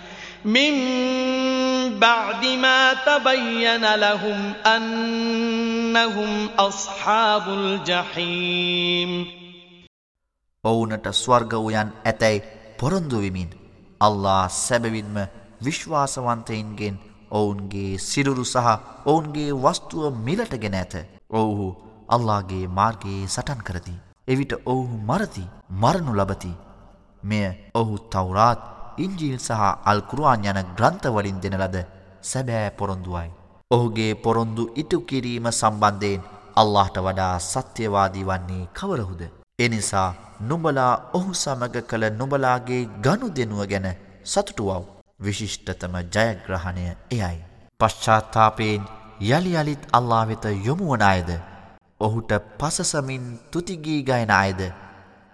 من بعد ما تبين لهم أنهم أصحاب الجحيم ඔවුනට ස්වර්ගවයන් ඇතැයි පොරොන්දු වෙමින් අල්ලා සැබවින්ම විශ්වාසවන්තයින්ගෙන් ඔවුන්ගේ සිරුරු සහ ඔවුන්ගේ වස්තුව මිලටගෙන ඇත. ඔවුහු අල්ලාගේ මාර්ගයේ සටන් කරති. එවිට ඔවුහු මරති මරණු ලබති. මෙය ඔහු තවරාත් ඉංජිල් සහ අල්කුරුවාන් යන ග්‍රන්ථවලින් දෙන ලද සැබෑ පොරොන්දුවයි. ඔහුගේ පොරොන්දු ඉටු කිරීම සම්බන්ධයෙන් අල්لهට වඩා සත්‍යවාදී වන්නේ කවරහුද. එනිසා නුඹලා ඔහු සමග කළ නුබලාගේ ගණු දෙනුව ගැන සතුටුවව්. විශිෂ්ටතම ජයග්‍රහණය එයයි. පශ්චාත්තාපයෙන් යළි යළිත් අල්ලා වෙත යොමුවන අයද. ඔහුට පසසමින් තුතිගී ගයන අයද.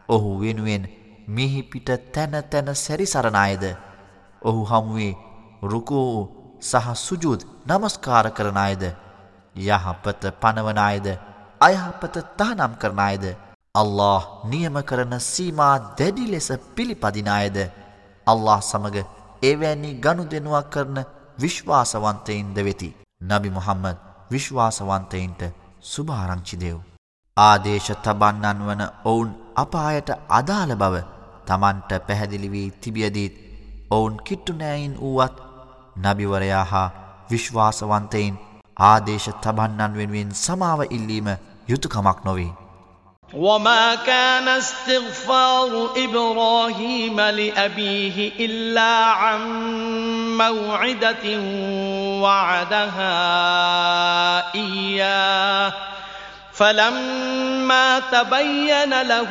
ඔහු වෙනුවෙන් මිහිපිට තැන තැන සැරිසරණයද ඔහු හමුවේ රුකූ සහ සුජුද නමස්කාර කරණයද යහපත පනවනයද අයහපත තහනම් කරණයද අල්له නියම කරන සීමා දැඩි ලෙස පිළිපදිනායද අල්له සමඟ එවැනි ගණු දෙනුවක් කරන විශ්වාසවන්තයින්ද වෙති. නබි මොහම්මද විශ්වාසවන්තයින්ට සුභාරංචිදෙව්. ආදේශ තබන්නන් වන ඔවුන් අපායට අදාළ බව තමන්ට පැහැදිලි වී තිබියදීත් ඔවුන් කිට්ටුනෑයින් වූවත් නබිවරයා හා විශ්වාසවන්තයින් ආදේශ තබන්නන් වෙනුවෙන් සමාව ඉල්ලීම යුතුකමක් නොවේ. وما كان استغفار إبراهيم لأبيه إلا عن موعدة وعدها إياه فلما تبين له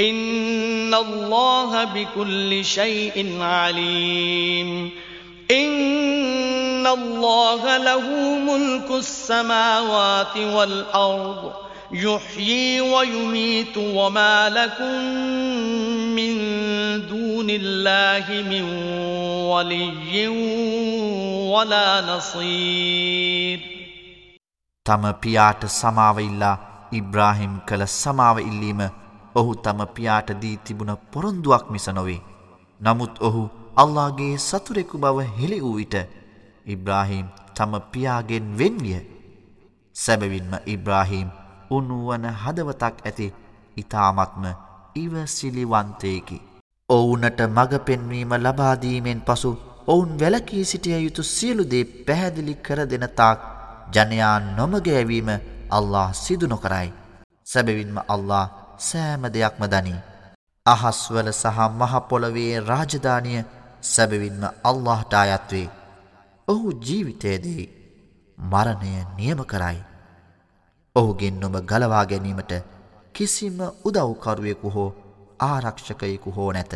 إن الله بكل شيء عليم إن الله له ملك السماوات والأرض يحيي ويميت وما لكم من دون الله من ولي ولا نصير තම පියාට සමාව ඉල්ලා ඉබ්‍රාහිම් කළ සමාව ඉල්ලීම ඔහු තම පියාට දී තිබුණ පොරොන්දුවක් මිස නොවේ. නමුත් ඔහු අල්ලාගේ සතුරෙකු බව හෙළි වූ විට ඉබ්‍රාහීම් තම පියාගෙන් වෙන්විය. සැබවින්ම ඉබ්‍රාහීම් උනුවන හදවතක් ඇති ඉතාමත්ම ඉවසිලිවන්තයකි. ඔවුනට මඟ පෙන්වීම ලබාදීමෙන් පසු ඔවුන් වැලකී සිටිය යුතු සියලුදේ පැහැදිලි කර දෙන තාක් ජනයා නොමගෑවීම අල්له සිදු නොකරයි. සැබවින්ම අල්له සෑම දෙයක්ම දනී. අහස්වල සහ මහපොළවේ රාජධානය සැබවින්ම අල්لهට අයත්වේ. ඔහු ජීවිතයේදී මරණය නියම කරයි. ඔහුගෙන් නොම ගලවා ගැනීමට කිසිම උදව්කරුවෙකු හෝ ආරක්ෂකයෙකු හෝ නැත.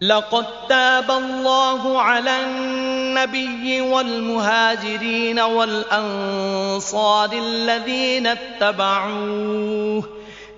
لقد تاب الله على النبي والمهاجرين والأنصار الذين اتبعوه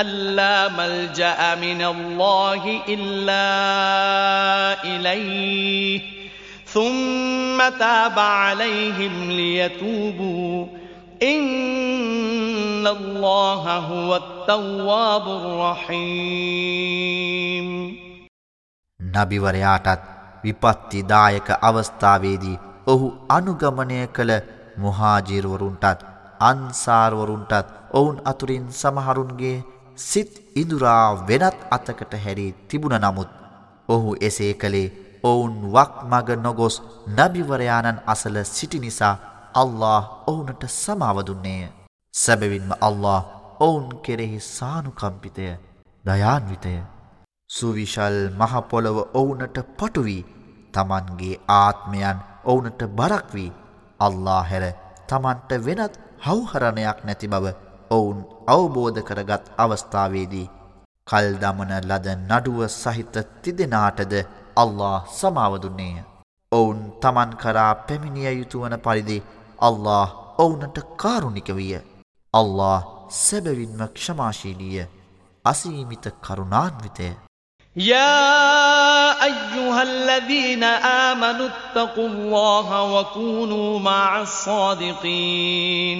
أن لا ملجأ من الله إلا إليه ثم تاب عليهم ليتوبوا إن الله هو التواب الرحيم නබිවරයාටත් විපත්තිදායක අවස්ථාවේදී ඔහු අනුගමනය කළ මුහාජිරවරුන්ටත් අන්සාර්වරුන්ටත් ඔවුන් අතුරින් සමහරුන්ගේ සිත් ඉඳුරා වෙනත් අතකට හැරී තිබුණ නමුත් ඔහු එසේ කළේ ඔවුන් වක් මග නොගොස් නබිවරයාණන් අසල සිටි නිසා අල්له ඔවුනට සමාවදුන්නේය. සැබවින්ම අල්له ඔවුන් කෙරෙහි සානුකම්පිතය දයාන්විතය. සුවිශල් මහපොළොව ඔවුනට පටුවී තමන්ගේ ආත්මයන් ඔවුනට බරක්වී අල්له හැර තමන්ට වෙනත් හවහරණයක් නැති බව ඔවුන් අවබෝධ කරගත් අවස්ථාවේදී කල් දමන ලද නඩුව සහිත තිදෙනාටද අල්له සමාවදුන්නේය. ඔවුන් තමන් කරා පැමිණිය යුතුවන පරිදි අල්له ඔවුනට කාරුණික විය. අල්له සැබවින්ම ක්ෂමාශීලීය අසීමිත කරුණාන්විතය. يا ايها الذين امنوا اتقوا الله وكونوا مع الصادقين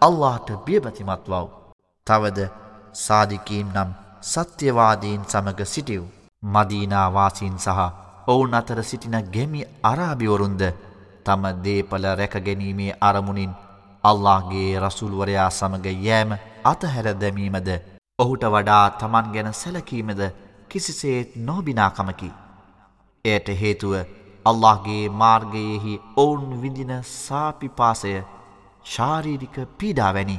අල්ලාට බියබතිමත් වව්. තවද සාධිකීම් නම් සත්‍යවාදීන් සමග සිටිව්. මදීනාවාසින් සහ ඔවුන් අතර සිටින ගෙමි අරාභිවරුන්ද තම දේපල රැකගැනීමේ අරමුණින් අල්ලාගේ රසුල්වරයා සමඟ යෑම අතහැර දැමීමද ඔහුට වඩා තමන් ගැන සැලකීමද කිසිසේත් නෝබිනාකමකි. එයට හේතුව අල්لهගේ මාර්ගයෙහි ඔවුන් විදින සාපිපාසය ශාරීරික පීඩාවැනි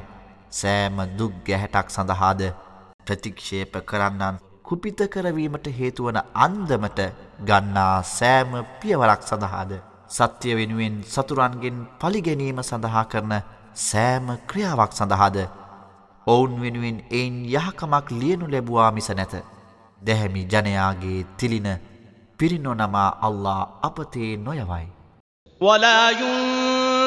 සෑම දුක් ගැහැටක් සඳහාද ප්‍රතික්ෂේප කරන්නන් කුපිත කරවීමට හේතුවන අන්දමට ගන්නා සෑම පියවරක් සඳහාද සත්‍ය වෙනුවෙන් සතුරන්ගෙන් පලිගැනීම සඳහා කරන සෑම ක්‍රියාවක් සඳහාද ඔවුන් වෙනුවෙන් එයින් යහකමක් ලියනු ලැබවා මිස නැත දැහැමි ජනයාගේ තිලින පිරිනොනමා අල්ලා අපතේ නොයවයි. ولا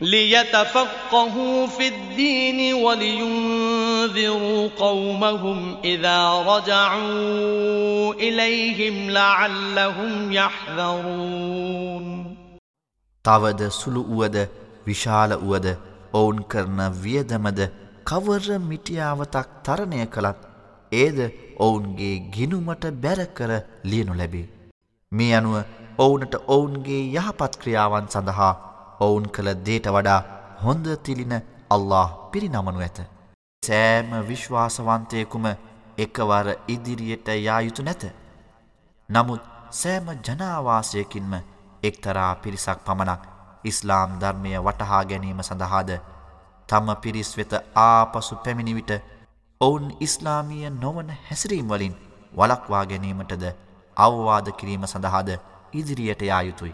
ليتفقهوا في الدين ولينذروا قومهم إذا رجعوا إليهم لعلهم يحذرون තවද සුළු වුවද විශාල වුවද ඔවුන් කරන වියදමද කවර මිටියාවතක් තරණය කළත් ඒද ඔවුන්ගේ ගිනුමට බැරකර ලියනු ලැබේ. මේ අනුව ඔවුනට ඔවුන්ගේ යහපත් ක්‍රියාවන් සඳහා ඔවුන් කළ දේට වඩා හොඳ තිලින අල්له පිරිනමනු ඇත. සෑම විශ්වාසවන්තයකුම එකවර ඉදිරියට යායුතු නැත. නමුත් සෑම ජනාවාසයකින්ම එක්තරා පිරිසක් පමණක් ඉස්ලාම් ධර්මය වටහා ගැනීම සඳහාද තම පිරිස් වෙත ආපසු පැමිණිවිට ඔවුන් ඉස්ලාමීය නොවන හැසිරීම් වලින් වලක්වා ගැනීමටද අවවාද කිරීම සඳහාද ඉදිරියට යා යුතුයි.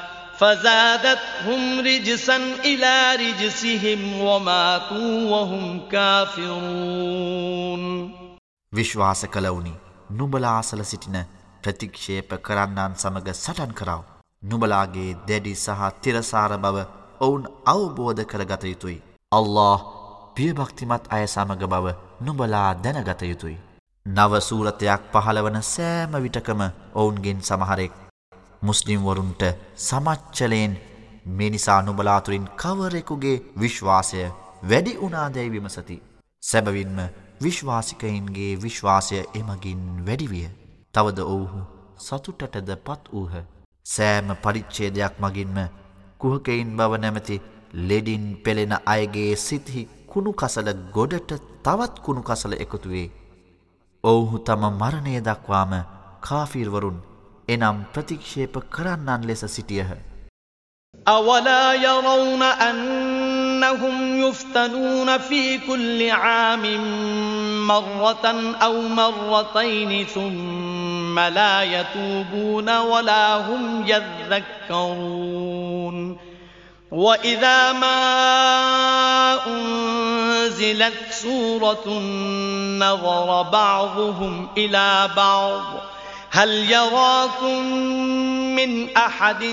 فزادتهم رجسا إلى رجسهم وماتوا وهم كافرون විශ්වාස කළවුනි නුඹලා අසල සිටින ප්‍රතික්ෂේප කරන්නන් සමග සටන් කරව. නුඹලාගේ දැඩි සහ තිරසාර බව ඔවුන් අවබෝධ කරගත යුතුයි. අල්له පියභක්තිමත් අය සමග බව නුඹලා දැනගත යුතුයි. නවසූරතයක් පහළවන සෑම විටකම ඔවුන්ගෙන් සමහරෙක් මුස්ලිම්වරුන්ට සමච්චලයෙන් මිනිසා නුබලාතුරින් කවරෙකුගේ විශ්වාසය වැඩි උනාදැයි විමසති. සැබවින්ම විශ්වාසිකයින්ගේ විශ්වාසය එමගින් වැඩිවිය. තවද ඔවුහු සතුටටද පත් වූහ. සෑම පරිච්චේදයක් මගින්ම කුහකයින් බව නැමැති ලෙඩින් පෙළෙන අයගේ සිත්හි කුණු කසල ගොඩට තවත් කුණු කසල එකතුවේ. ඔවුහු තම මරණය දක්වාම කාෆිර්වරුන් එනම් ප්‍රතික්ෂේප කරන්නන් ලෙස සිටියහ. أولا يرون أنهم يفتنون في كل عام مرة أو مرتين ثم لا يتوبون ولا هم يذكرون وإذا ما أنزلت سورة نظر بعضهم إلى بعض هل يراكم من أحد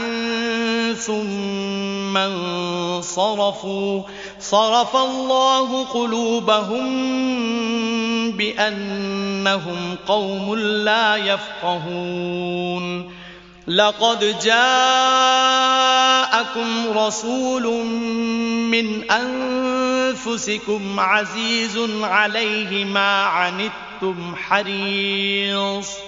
ثم انصرفوا؟ صرف الله قلوبهم بأنهم قوم لا يفقهون. لقد جاءكم رسول من أنفسكم عزيز عليه ما عنتم حريص.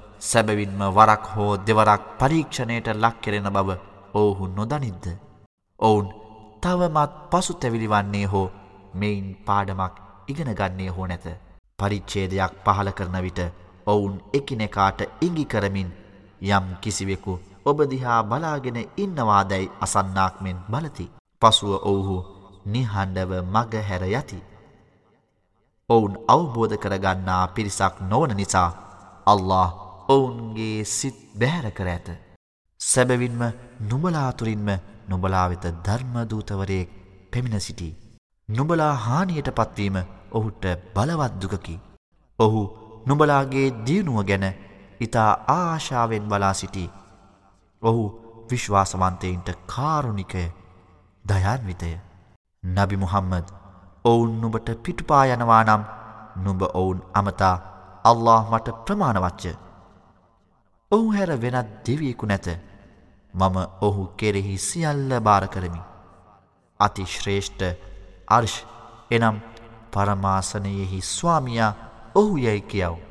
සැබවින්ම වරක් හෝ දෙවරක් පරීක්ෂණයට ලක් කෙරෙන බව ඔවුහු නොදනිද්ද. ඔවුන් තවමත් පසු තැවිලි වන්නේ හෝ මෙයින් පාඩමක් ඉගෙනගන්නේ හෝ නැත. පරිච්චේදයක් පහල කරන විට ඔවුන් එකිනෙකාට ඉඟි කරමින් යම් කිසිවෙකු ඔබදිහා බලාගෙන ඉන්නවාදැයි අසන්නාක් මෙන් බලති. පසුව ඔවුහු නිහඬව මග හැර යති. ඔවුන් අවබෝධ කරගන්නා පිරිසක් නොවන නිසා අල්له ඔවුන්ගේ සිත් බැහැර කර ඇත. සැබවින්ම නුබලාතුරින්ම නුබලා වෙත ධර්මදූතවරයෙක් පෙමිණ සිටි. නුබලා හානියට පත්වීම ඔහුට බලවත්දුකකි. ඔහු නුබලාගේ දියුණුව ගැන ඉතා ආශාවෙන් බලා සිටි. ඔහු විශ්වාසවන්තයින්ට කාරුණිකය දයන්විතය. නබි මුහම්මද ඔවුන් නුබට පිටුපා යනවා නම් නුඹ ඔවුන් අමතා අල්له මට ප්‍රමාණවච්ච. ඔහු හැර වෙනත් දෙවියෙකු නැත. මම ඔහු කෙරෙහි සියල්ල භාර කරමි. අති ශ්‍රේෂ්ඨ අර්ෂ් එනම් පරමාසනයෙහි ස්වාමියා ඔහු යැයි කියව්.